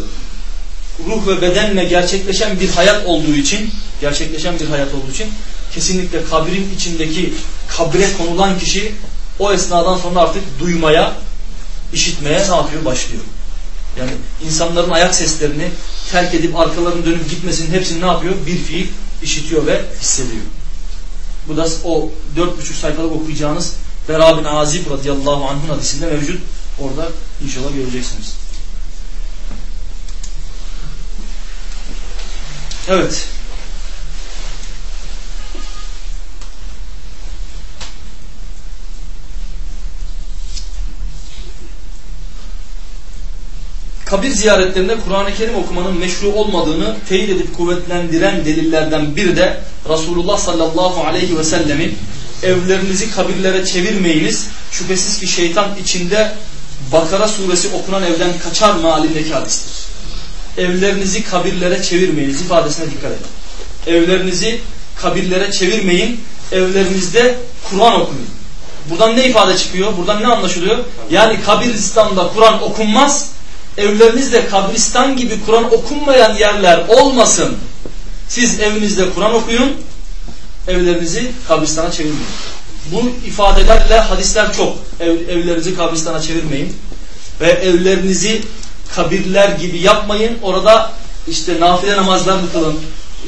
ruh ve bedenle gerçekleşen bir hayat olduğu için gerçekleşen bir hayat olduğu için kesinlikle kabrin içindeki kabre konulan kişi o esnadan sonra artık duymaya, işitmeye ne yapıyor? Başlıyor. Yani insanların ayak seslerini terk edip arkalarını dönüp gitmesinin hepsini ne yapıyor? Bir fiil işitiyor ve hissediyor. Bu da o dört buçuk sayfalık okuyacağınız Bera bin Azib radıyallahu anh'ın hadisinde mevcut. Orada inşallah göreceksiniz. Evet. Kabir ziyaretlerinde Kur'an-ı Kerim okumanın meşru olmadığını teyit edip kuvvetlendiren delillerden biri de Resulullah sallallahu aleyhi ve sellemin evlerinizi kabirlere çevirmeyiniz. Şüphesiz ki şeytan içinde Bakara suresi okunan evden kaçar mealindeki hadistir. Evlerinizi kabirlere çevirmeyiniz ifadesine dikkat edin. Evlerinizi kabirlere çevirmeyin. Evlerinizde Kur'an okuyun. Buradan ne ifade çıkıyor? Buradan ne anlaşılıyor? Yani kabiristanda Kur'an okunmaz evlerinizde kabristan gibi Kur'an okunmayan yerler olmasın. Siz evinizde Kur'an okuyun, evlerinizi kabristana çevirmeyin. Bu ifadelerle hadisler çok. Ev, evlerinizi kabristana çevirmeyin. Ve evlerinizi kabirler gibi yapmayın. Orada işte nafile namazlar mı kılın,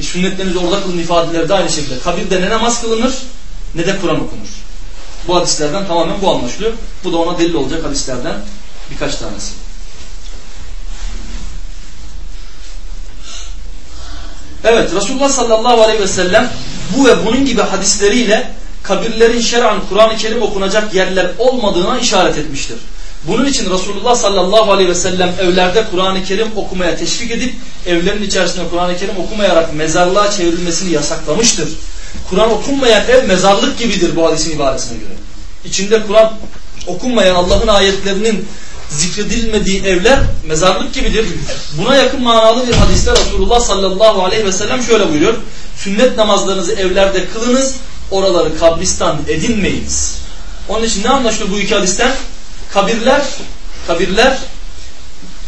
sünnetlerinizi orada kılın ifadeleri de aynı şekilde. Kabirde ne namaz kılınır ne de Kur'an okunur. Bu hadislerden tamamen bu anlaşılıyor. Bu da ona delil olacak hadislerden birkaç tanesi. Evet Resulullah sallallahu aleyhi ve sellem bu ve bunun gibi hadisleriyle kabirlerin şer'an Kur'an-ı Kerim okunacak yerler olmadığına işaret etmiştir. Bunun için Resulullah sallallahu aleyhi ve sellem evlerde Kur'an-ı Kerim okumaya teşvik edip evlerin içerisinde Kur'an-ı Kerim okumayarak mezarlığa çevrilmesini yasaklamıştır. Kur'an okunmayan ev mezarlık gibidir bu hadisin ibaresine göre. İçinde Kur'an okunmayan Allah'ın ayetlerinin zikredilmediği evler mezarlık gibidir. Buna yakın manalı bir hadiste Resulullah sallallahu aleyhi ve sellem şöyle buyuruyor. Sünnet namazlarınızı evlerde kılınız, oraları kabristan edinmeyiniz. Onun için ne anlaşılıyor bu iki hadisten? Kabirler, kabirler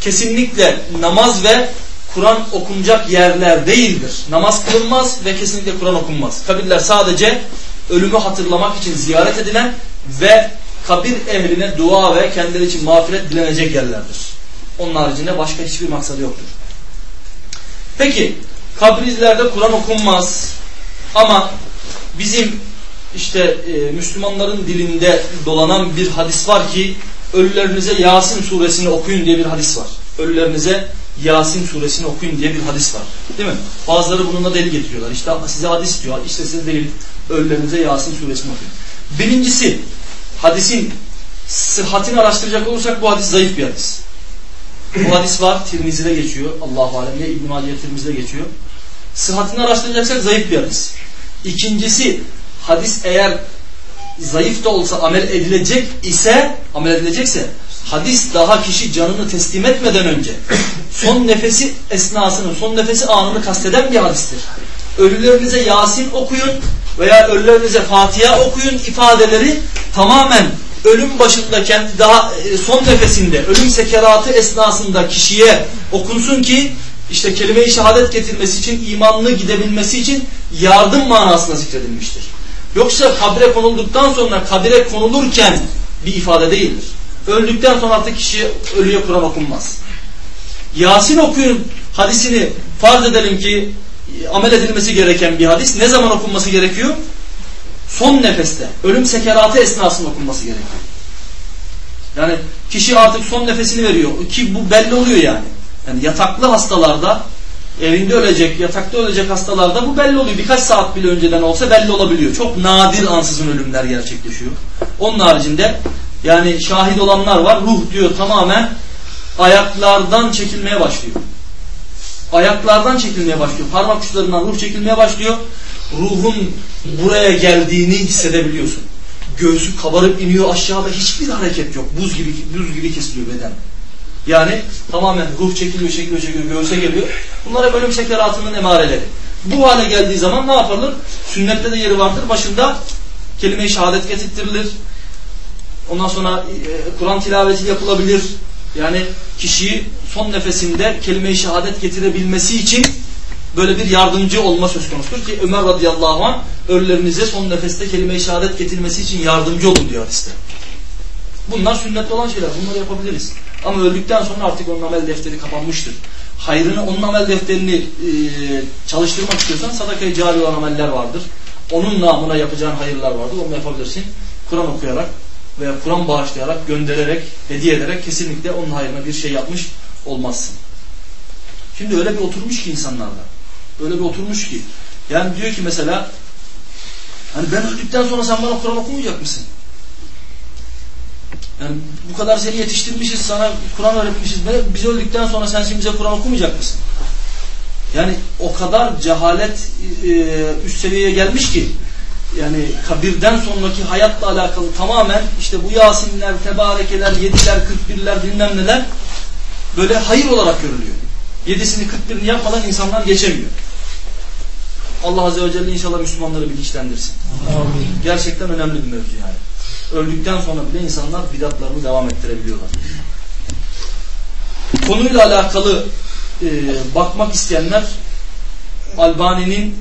kesinlikle namaz ve Kur'an okunacak yerler değildir. Namaz kılınmaz ve kesinlikle Kur'an okunmaz. Kabirler sadece ölümü hatırlamak için ziyaret edilen ve kabir ehline dua ve kendileri için mağfiret dilenecek yerlerdir. Onun haricinde başka hiçbir maksadı yoktur. Peki kabrizlerde Kur'an okunmaz ama bizim işte e, Müslümanların dilinde dolanan bir hadis var ki ölülerinize Yasin suresini okuyun diye bir hadis var. Ölülerinize Yasin suresini okuyun diye bir hadis var. Değil mi? Bazıları bununla delil getiriyorlar. İşte size hadis diyor. İşte size delil. Ölülerinize Yasin suresini okuyun. Birincisi hadisin sıhhatini araştıracak olursak bu hadis zayıf bir hadis. Bu hadis var, Tirmizi'de geçiyor. Allahu alem ya İbn Mace'ye Tirmizi'de geçiyor. Sıhhatini araştıracaksak zayıf bir hadis. İkincisi hadis eğer zayıf da olsa amel edilecek ise, amel edilecekse hadis daha kişi canını teslim etmeden önce son nefesi esnasını, son nefesi anını kasteden bir hadistir. Ölülerinize Yasin okuyun veya ölülerinize Fatiha okuyun ifadeleri tamamen ölüm başındayken daha e, son nefesinde ölüm sekeratı esnasında kişiye okunsun ki işte kelime-i şehadet getirmesi için imanlı gidebilmesi için yardım manasına zikredilmiştir. Yoksa kabre konulduktan sonra kabire konulurken bir ifade değildir. Öldükten sonra artık kişiye ölüye Kur'an okunmaz. Yasin okuyun hadisini farz edelim ki amel edilmesi gereken bir hadis. Ne zaman okunması gerekiyor? Son nefeste. Ölüm sekeratı esnasında okunması gerekiyor. Yani kişi artık son nefesini veriyor. Ki bu belli oluyor yani. Yani yataklı hastalarda evinde ölecek, yatakta ölecek hastalarda bu belli oluyor. Birkaç saat bile önceden olsa belli olabiliyor. Çok nadir ansızın ölümler gerçekleşiyor. Onun haricinde yani şahit olanlar var. Ruh diyor tamamen ayaklardan çekilmeye başlıyor. Ayaklardan çekilmeye başlıyor. Parmak uçlarından ruh çekilmeye başlıyor. Ruhun buraya geldiğini hissedebiliyorsun. Göğsü kabarıp iniyor aşağıda hiçbir hareket yok. Buz gibi buz gibi kesiliyor beden. Yani tamamen ruh çekiliyor, çekiliyor, çekiliyor, göğse geliyor. Bunlar hep ölüm sekeratının emareleri. Bu hale geldiği zaman ne yapılır? Sünnette de yeri vardır. Başında kelime-i şehadet getirtilir. Ondan sonra e, Kur'an tilaveti yapılabilir. Yani kişiyi son nefesinde kelime-i şehadet getirebilmesi için böyle bir yardımcı olma söz konusudur ki Ömer radıyallahu anh ölülerinize son nefeste kelime-i şehadet getirmesi için yardımcı olun diyor hadiste. Bunlar sünnette olan şeyler. Bunları yapabiliriz. Ama öldükten sonra artık onun amel defteri kapanmıştır. Hayrını, onun amel defterini e, çalıştırmak istiyorsan sadaka-i cari olan ameller vardır. Onun namına yapacağın hayırlar vardır. Onu yapabilirsin. Kur'an okuyarak veya Kur'an bağışlayarak, göndererek, hediye ederek kesinlikle onun hayrına bir şey yapmış olmazsın. Şimdi öyle bir oturmuş ki insanlarda. Öyle bir oturmuş ki. Yani diyor ki mesela hani ben öldükten sonra sen bana Kur'an okumayacak mısın? Yani bu kadar seni yetiştirmişiz, sana Kur'an öğretmişiz. Biz öldükten sonra sen bize Kur'an okumayacak mısın? Yani o kadar cehalet e, üst seviyeye gelmiş ki yani kabirden sonraki hayatla alakalı tamamen işte bu Yasinler, Tebarekeler, Yediler, Kırk bilmem neler böyle hayır olarak görülüyor. Yedisini kırk birini yapmadan insanlar geçemiyor. Allah Azze ve Celle inşallah Müslümanları bilinçlendirsin. Amin. Gerçekten önemli bir mevzu yani. Öldükten sonra bile insanlar bidatlarını devam ettirebiliyorlar. Konuyla alakalı e, bakmak isteyenler Albani'nin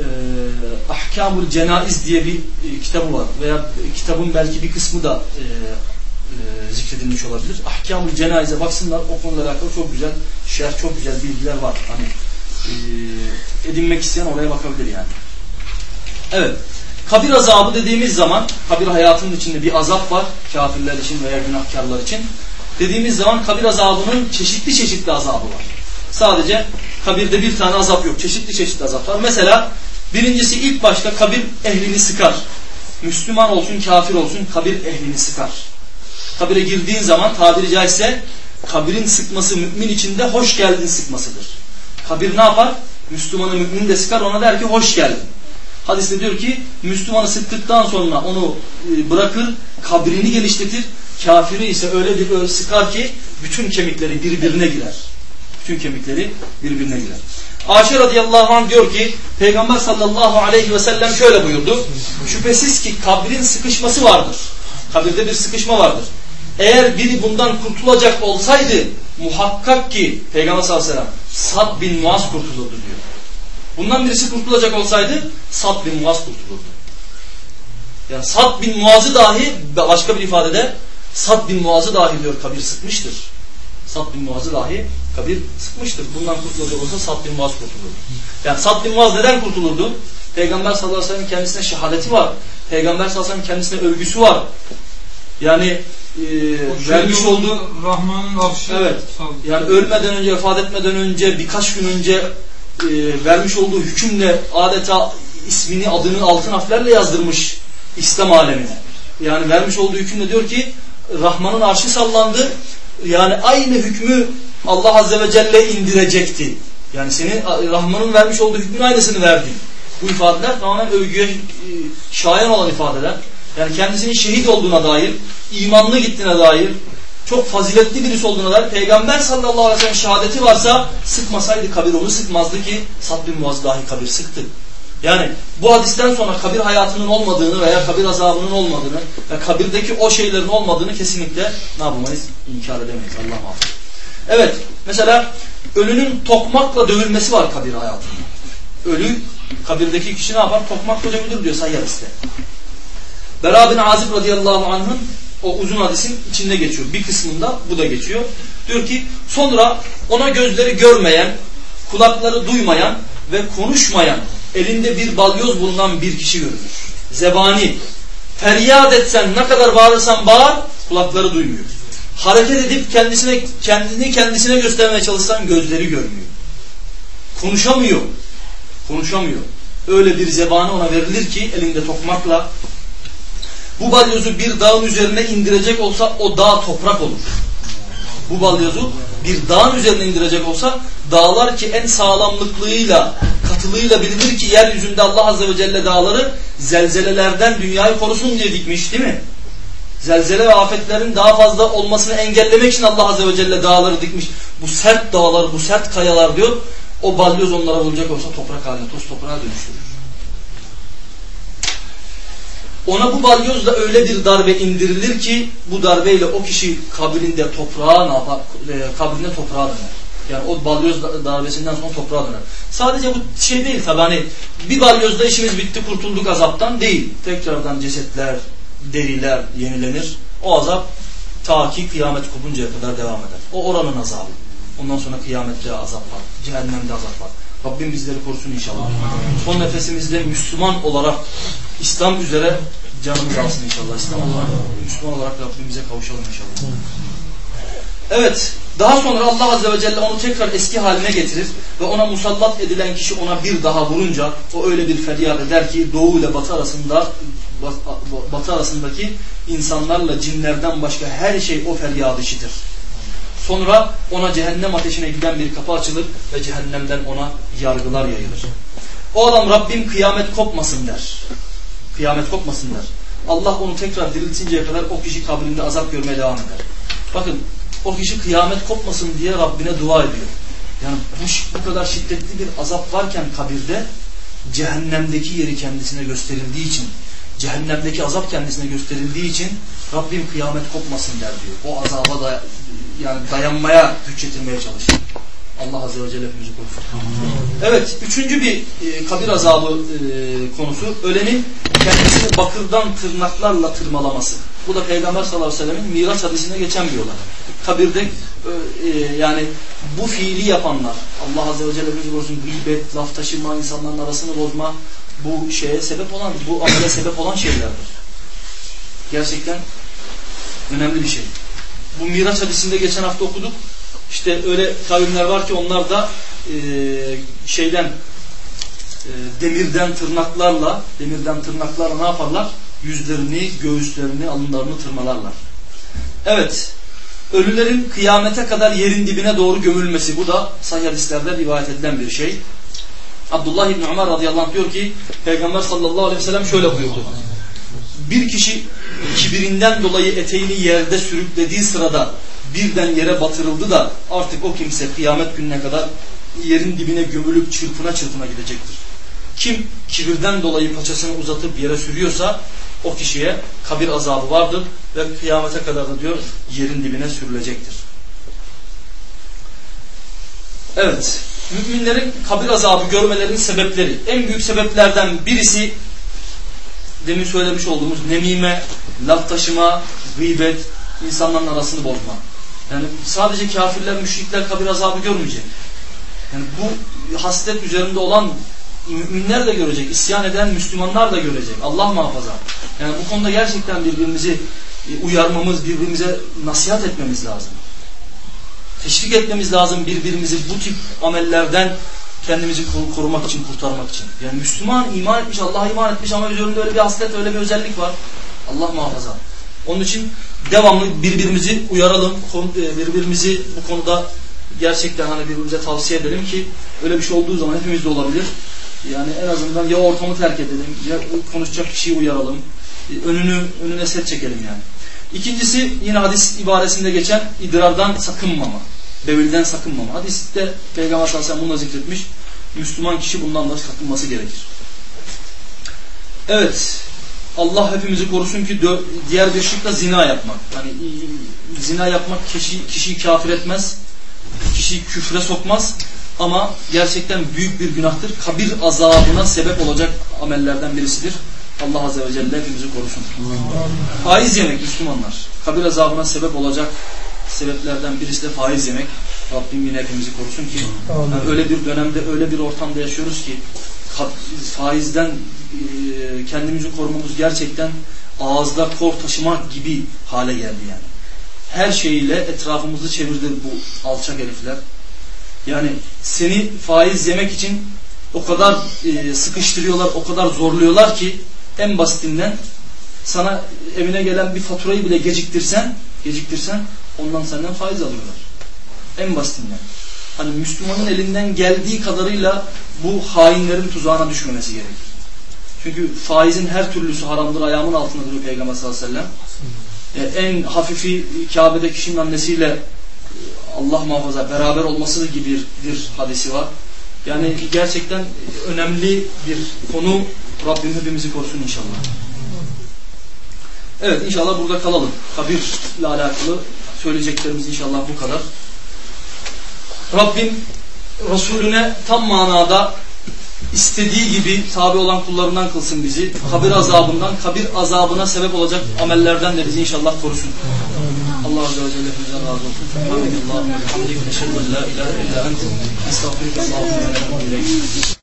e, Ahkamul Cenaiz diye bir e, kitabı var. Veya kitabın belki bir kısmı da e, e, zikredilmiş olabilir. Ahkamul Cenaize baksınlar o konuyla alakalı çok güzel şerh, çok güzel bilgiler var. Hani e, edinmek isteyen oraya bakabilir yani. Evet. Kabir azabı dediğimiz zaman kabir hayatının içinde bir azap var kafirler için veya günahkarlar için. Dediğimiz zaman kabir azabının çeşitli çeşitli azabı var. Sadece kabirde bir tane azap yok. Çeşitli çeşitli azap var. Mesela birincisi ilk başta kabir ehlini sıkar. Müslüman olsun kafir olsun kabir ehlini sıkar. Kabire girdiğin zaman tabiri caizse kabirin sıkması mümin içinde hoş geldin sıkmasıdır. Kabir ne yapar? Müslümanı mümin de sıkar ona der ki hoş geldin. Hadiste diyor ki Müslümanı sıktıktan sonra onu e, bırakır, kabrini geliştirir. Kafiri ise öyle bir öyle sıkar ki bütün kemikleri birbirine girer. Bütün kemikleri birbirine girer. Ayşe radıyallahu anh diyor ki Peygamber sallallahu aleyhi ve sellem şöyle buyurdu. Şüphesiz ki kabrin sıkışması vardır. Kabirde bir sıkışma vardır. Eğer biri bundan kurtulacak olsaydı muhakkak ki Peygamber sallallahu aleyhi ve sellem Sad bin Muaz kurtulurdu diyor. Bundan birisi kurtulacak olsaydı Sad bin Muaz kurtulurdu. Yani Sad bin Muaz'ı dahi başka bir ifadede Sad bin Muaz'ı dahi diyor kabir sıkmıştır. Sad bin Muaz'ı dahi kabir sıkmıştır. Bundan kurtulacak olsa Sad bin Muaz kurtulurdu. Yani Sad bin Muaz neden kurtulurdu? Peygamber sallallahu aleyhi ve sellem kendisine şehadeti var. Peygamber sallallahu aleyhi ve sellem kendisine övgüsü var. Yani e, vermiş olduğu Rahman'ın arşı evet, yani ölmeden önce, vefat etmeden önce, birkaç gün önce e, vermiş olduğu hükümle adeta ismini, adını altın harflerle yazdırmış İslam alemine. Yani vermiş olduğu hükümle diyor ki Rahman'ın arşı sallandı. Yani aynı hükmü Allah Azze ve Celle indirecekti. Yani senin Rahman'ın vermiş olduğu hükmün aynısını verdi. Bu ifadeler tamamen övgüye e, şayan olan ifadeler. Yani kendisinin şehit olduğuna dair, imanlı gittiğine dair, çok faziletli birisi olduğuna dair Peygamber sallallahu aleyhi ve sellem şehadeti varsa sıkmasaydı kabir onu sıkmazdı ki Sad bin Muaz dahi kabir sıktı. Yani bu hadisten sonra kabir hayatının olmadığını veya kabir azabının olmadığını ve kabirdeki o şeylerin olmadığını kesinlikle ne yapamayız? İnkar edemeyiz. Allah muhafaza. Evet. Mesela ölünün tokmakla dövülmesi var kabir hayatında. Ölü kabirdeki kişi ne yapar? Tokmakla dövülür diyor Sayyad iste. Bera bin Azib radıyallahu anh'ın o uzun hadisin içinde geçiyor. Bir kısmında bu da geçiyor. Diyor ki sonra ona gözleri görmeyen, kulakları duymayan ve konuşmayan, elinde bir balyoz bulunan bir kişi görülür. Zebani. Feryat etsen ne kadar bağırırsan bağır, kulakları duymuyor. Hareket edip kendisine kendini kendisine göstermeye çalışsan gözleri görmüyor. Konuşamıyor. Konuşamıyor. Öyle bir zebani ona verilir ki elinde tokmakla bu balyozu bir dağın üzerine indirecek olsa o dağ toprak olur. Bu balyozu bir dağın üzerine indirecek olsa dağlar ki en sağlamlıklığıyla, katılığıyla bilinir ki yeryüzünde Allah Azze ve Celle dağları zelzelelerden dünyayı korusun diye dikmiş değil mi? Zelzele ve afetlerin daha fazla olmasını engellemek için Allah Azze ve Celle dağları dikmiş. Bu sert dağlar, bu sert kayalar diyor. O balyoz onlara vuracak olsa toprak haline, toz toprağa dönüştürür. Ona bu balyozla öyle bir darbe indirilir ki bu darbeyle o kişi kabrinde toprağa ne yapar? E, kabrinde toprağa döner. Yani o balyoz darbesinden sonra toprağa döner. Sadece bu şey değil tabi hani bir balyozda işimiz bitti kurtulduk azaptan değil. Tekrardan cesetler, deriler yenilenir. O azap ta ki kıyamet kopuncaya kadar devam eder. O oranın azabı. Ondan sonra kıyamette azap var. Cehennemde azap var. Rabbim bizleri korusun inşallah. Son nefesimizde Müslüman olarak İslam üzere canımız alsın inşallah. İslam olarak, Müslüman olarak Rabbimize kavuşalım inşallah. Evet. Daha sonra Allah Azze ve Celle onu tekrar eski haline getirir ve ona musallat edilen kişi ona bir daha vurunca o öyle bir feryat eder ki doğu ile batı arasında batı arasındaki insanlarla cinlerden başka her şey o feryadı işitir. Sonra ona cehennem ateşine giden bir kapı açılır ve cehennemden ona yargılar yayılır. O adam Rabbim kıyamet kopmasın der. Kıyamet kopmasın der. Allah onu tekrar diriltinceye kadar o kişi kabrinde azap görmeye devam eder. Bakın o kişi kıyamet kopmasın diye Rabbine dua ediyor. Yani bu, bu kadar şiddetli bir azap varken kabirde cehennemdeki yeri kendisine gösterildiği için cehennemdeki azap kendisine gösterildiği için Rabbim kıyamet kopmasın der diyor. O azaba da yani dayanmaya güç getirmeye çalışır. Allah Azze ve Celle hepimizi korusun. Evet, üçüncü bir e, kabir azabı e, konusu. Ölenin kendisini bakırdan tırnaklarla tırmalaması. Bu da Peygamber sallallahu aleyhi ve sellemin miras hadisinde geçen bir olay. Kabirde e, yani bu fiili yapanlar, Allah Azze ve Celle hepimizi korusun, gıybet, laf taşıma, insanların arasını bozma, bu şeye sebep olan, bu amele sebep olan şeylerdir. Gerçekten önemli bir şey. Bu Miraç hadisinde geçen hafta okuduk. İşte öyle kavimler var ki onlar da e, şeyden e, demirden tırnaklarla demirden tırnaklarla ne yaparlar? Yüzlerini, göğüslerini, alınlarını tırmalarlar. Evet. Ölülerin kıyamete kadar yerin dibine doğru gömülmesi. Bu da sahih hadislerde rivayet edilen bir şey. Abdullah İbni Ömer radıyallahu anh diyor ki Peygamber sallallahu aleyhi ve sellem şöyle buyurdu. Bir kişi kibirinden dolayı eteğini yerde sürüklediği sırada birden yere batırıldı da artık o kimse kıyamet gününe kadar yerin dibine gömülüp çırpına çırpına gidecektir. Kim kibirden dolayı paçasını uzatıp yere sürüyorsa o kişiye kabir azabı vardır ve kıyamete kadar da diyor yerin dibine sürülecektir. Evet, müminlerin kabir azabı görmelerinin sebepleri. En büyük sebeplerden birisi demin söylemiş olduğumuz nemime, laf taşıma, gıybet, insanların arasını bozma. Yani sadece kafirler, müşrikler kabir azabı görmeyecek. Yani bu haslet üzerinde olan müminler de görecek, isyan eden Müslümanlar da görecek. Allah muhafaza. Yani bu konuda gerçekten birbirimizi uyarmamız, birbirimize nasihat etmemiz lazım. Teşvik etmemiz lazım birbirimizi bu tip amellerden kendimizi korumak için, kurtarmak için. Yani Müslüman iman etmiş, Allah'a iman etmiş ama üzerinde öyle bir haslet, öyle bir özellik var. Allah muhafaza. Onun için devamlı birbirimizi uyaralım, e, birbirimizi bu konuda gerçekten hani birbirimize tavsiye edelim ki öyle bir şey olduğu zaman hepimizde olabilir. Yani en azından ya ortamı terk edelim, ya konuşacak kişiyi uyaralım, e, önünü önüne set çekelim yani. İkincisi yine hadis ibaresinde geçen idrardan sakınmama, bevilden sakınmama. Hadiste Peygamber sallallahu aleyhi ve bunu zikretmiş. Müslüman kişi bundan da sakınması gerekir. Evet. Allah hepimizi korusun ki diğer bir şık zina yapmak. Hani i- zina yapmak kişi, kişiyi kafir etmez. Kişiyi küfre sokmaz. Ama gerçekten büyük bir günahtır. Kabir azabına sebep olacak amellerden birisidir. Allah Azze ve Celle hepimizi korusun. Faiz yemek Müslümanlar. Kabir azabına sebep olacak sebeplerden birisi de faiz yemek. Rabbim yine hepimizi korusun ki yani öyle bir dönemde, öyle bir ortamda yaşıyoruz ki faizden e, kendimizi korumamız gerçekten ağızda kor taşımak gibi hale geldi yani. Her şeyiyle etrafımızı çevirdi bu alçak herifler. Yani seni faiz yemek için o kadar e, sıkıştırıyorlar, o kadar zorluyorlar ki en basitinden sana evine gelen bir faturayı bile geciktirsen, geciktirsen ondan senden faiz alıyorlar. En basitinden. Hani Müslümanın elinden geldiği kadarıyla bu hainlerin tuzağına düşmemesi gerekir. Çünkü faizin her türlüsü haramdır, ayağımın altında duruyor Peygamber sallallahu aleyhi ve sellem. E, en hafifi Kabe'de kişinin annesiyle e, Allah muhafaza beraber olması gibi bir hadisi var. Yani gerçekten önemli bir konu. Rabbim hepimizi korusun inşallah. Evet inşallah burada kalalım. Kabirle alakalı söyleyeceklerimiz inşallah bu kadar. Rabbim Resulüne tam manada istediği gibi tabi olan kullarından kılsın bizi. Kabir azabından, kabir azabına sebep olacak amellerden de bizi inşallah korusun. Allah Azze ve Celle hepimizden razı olsun. Subhanallah ve hamdik. Eşhedü en la ilahe illa ente. Estağfirullah ve.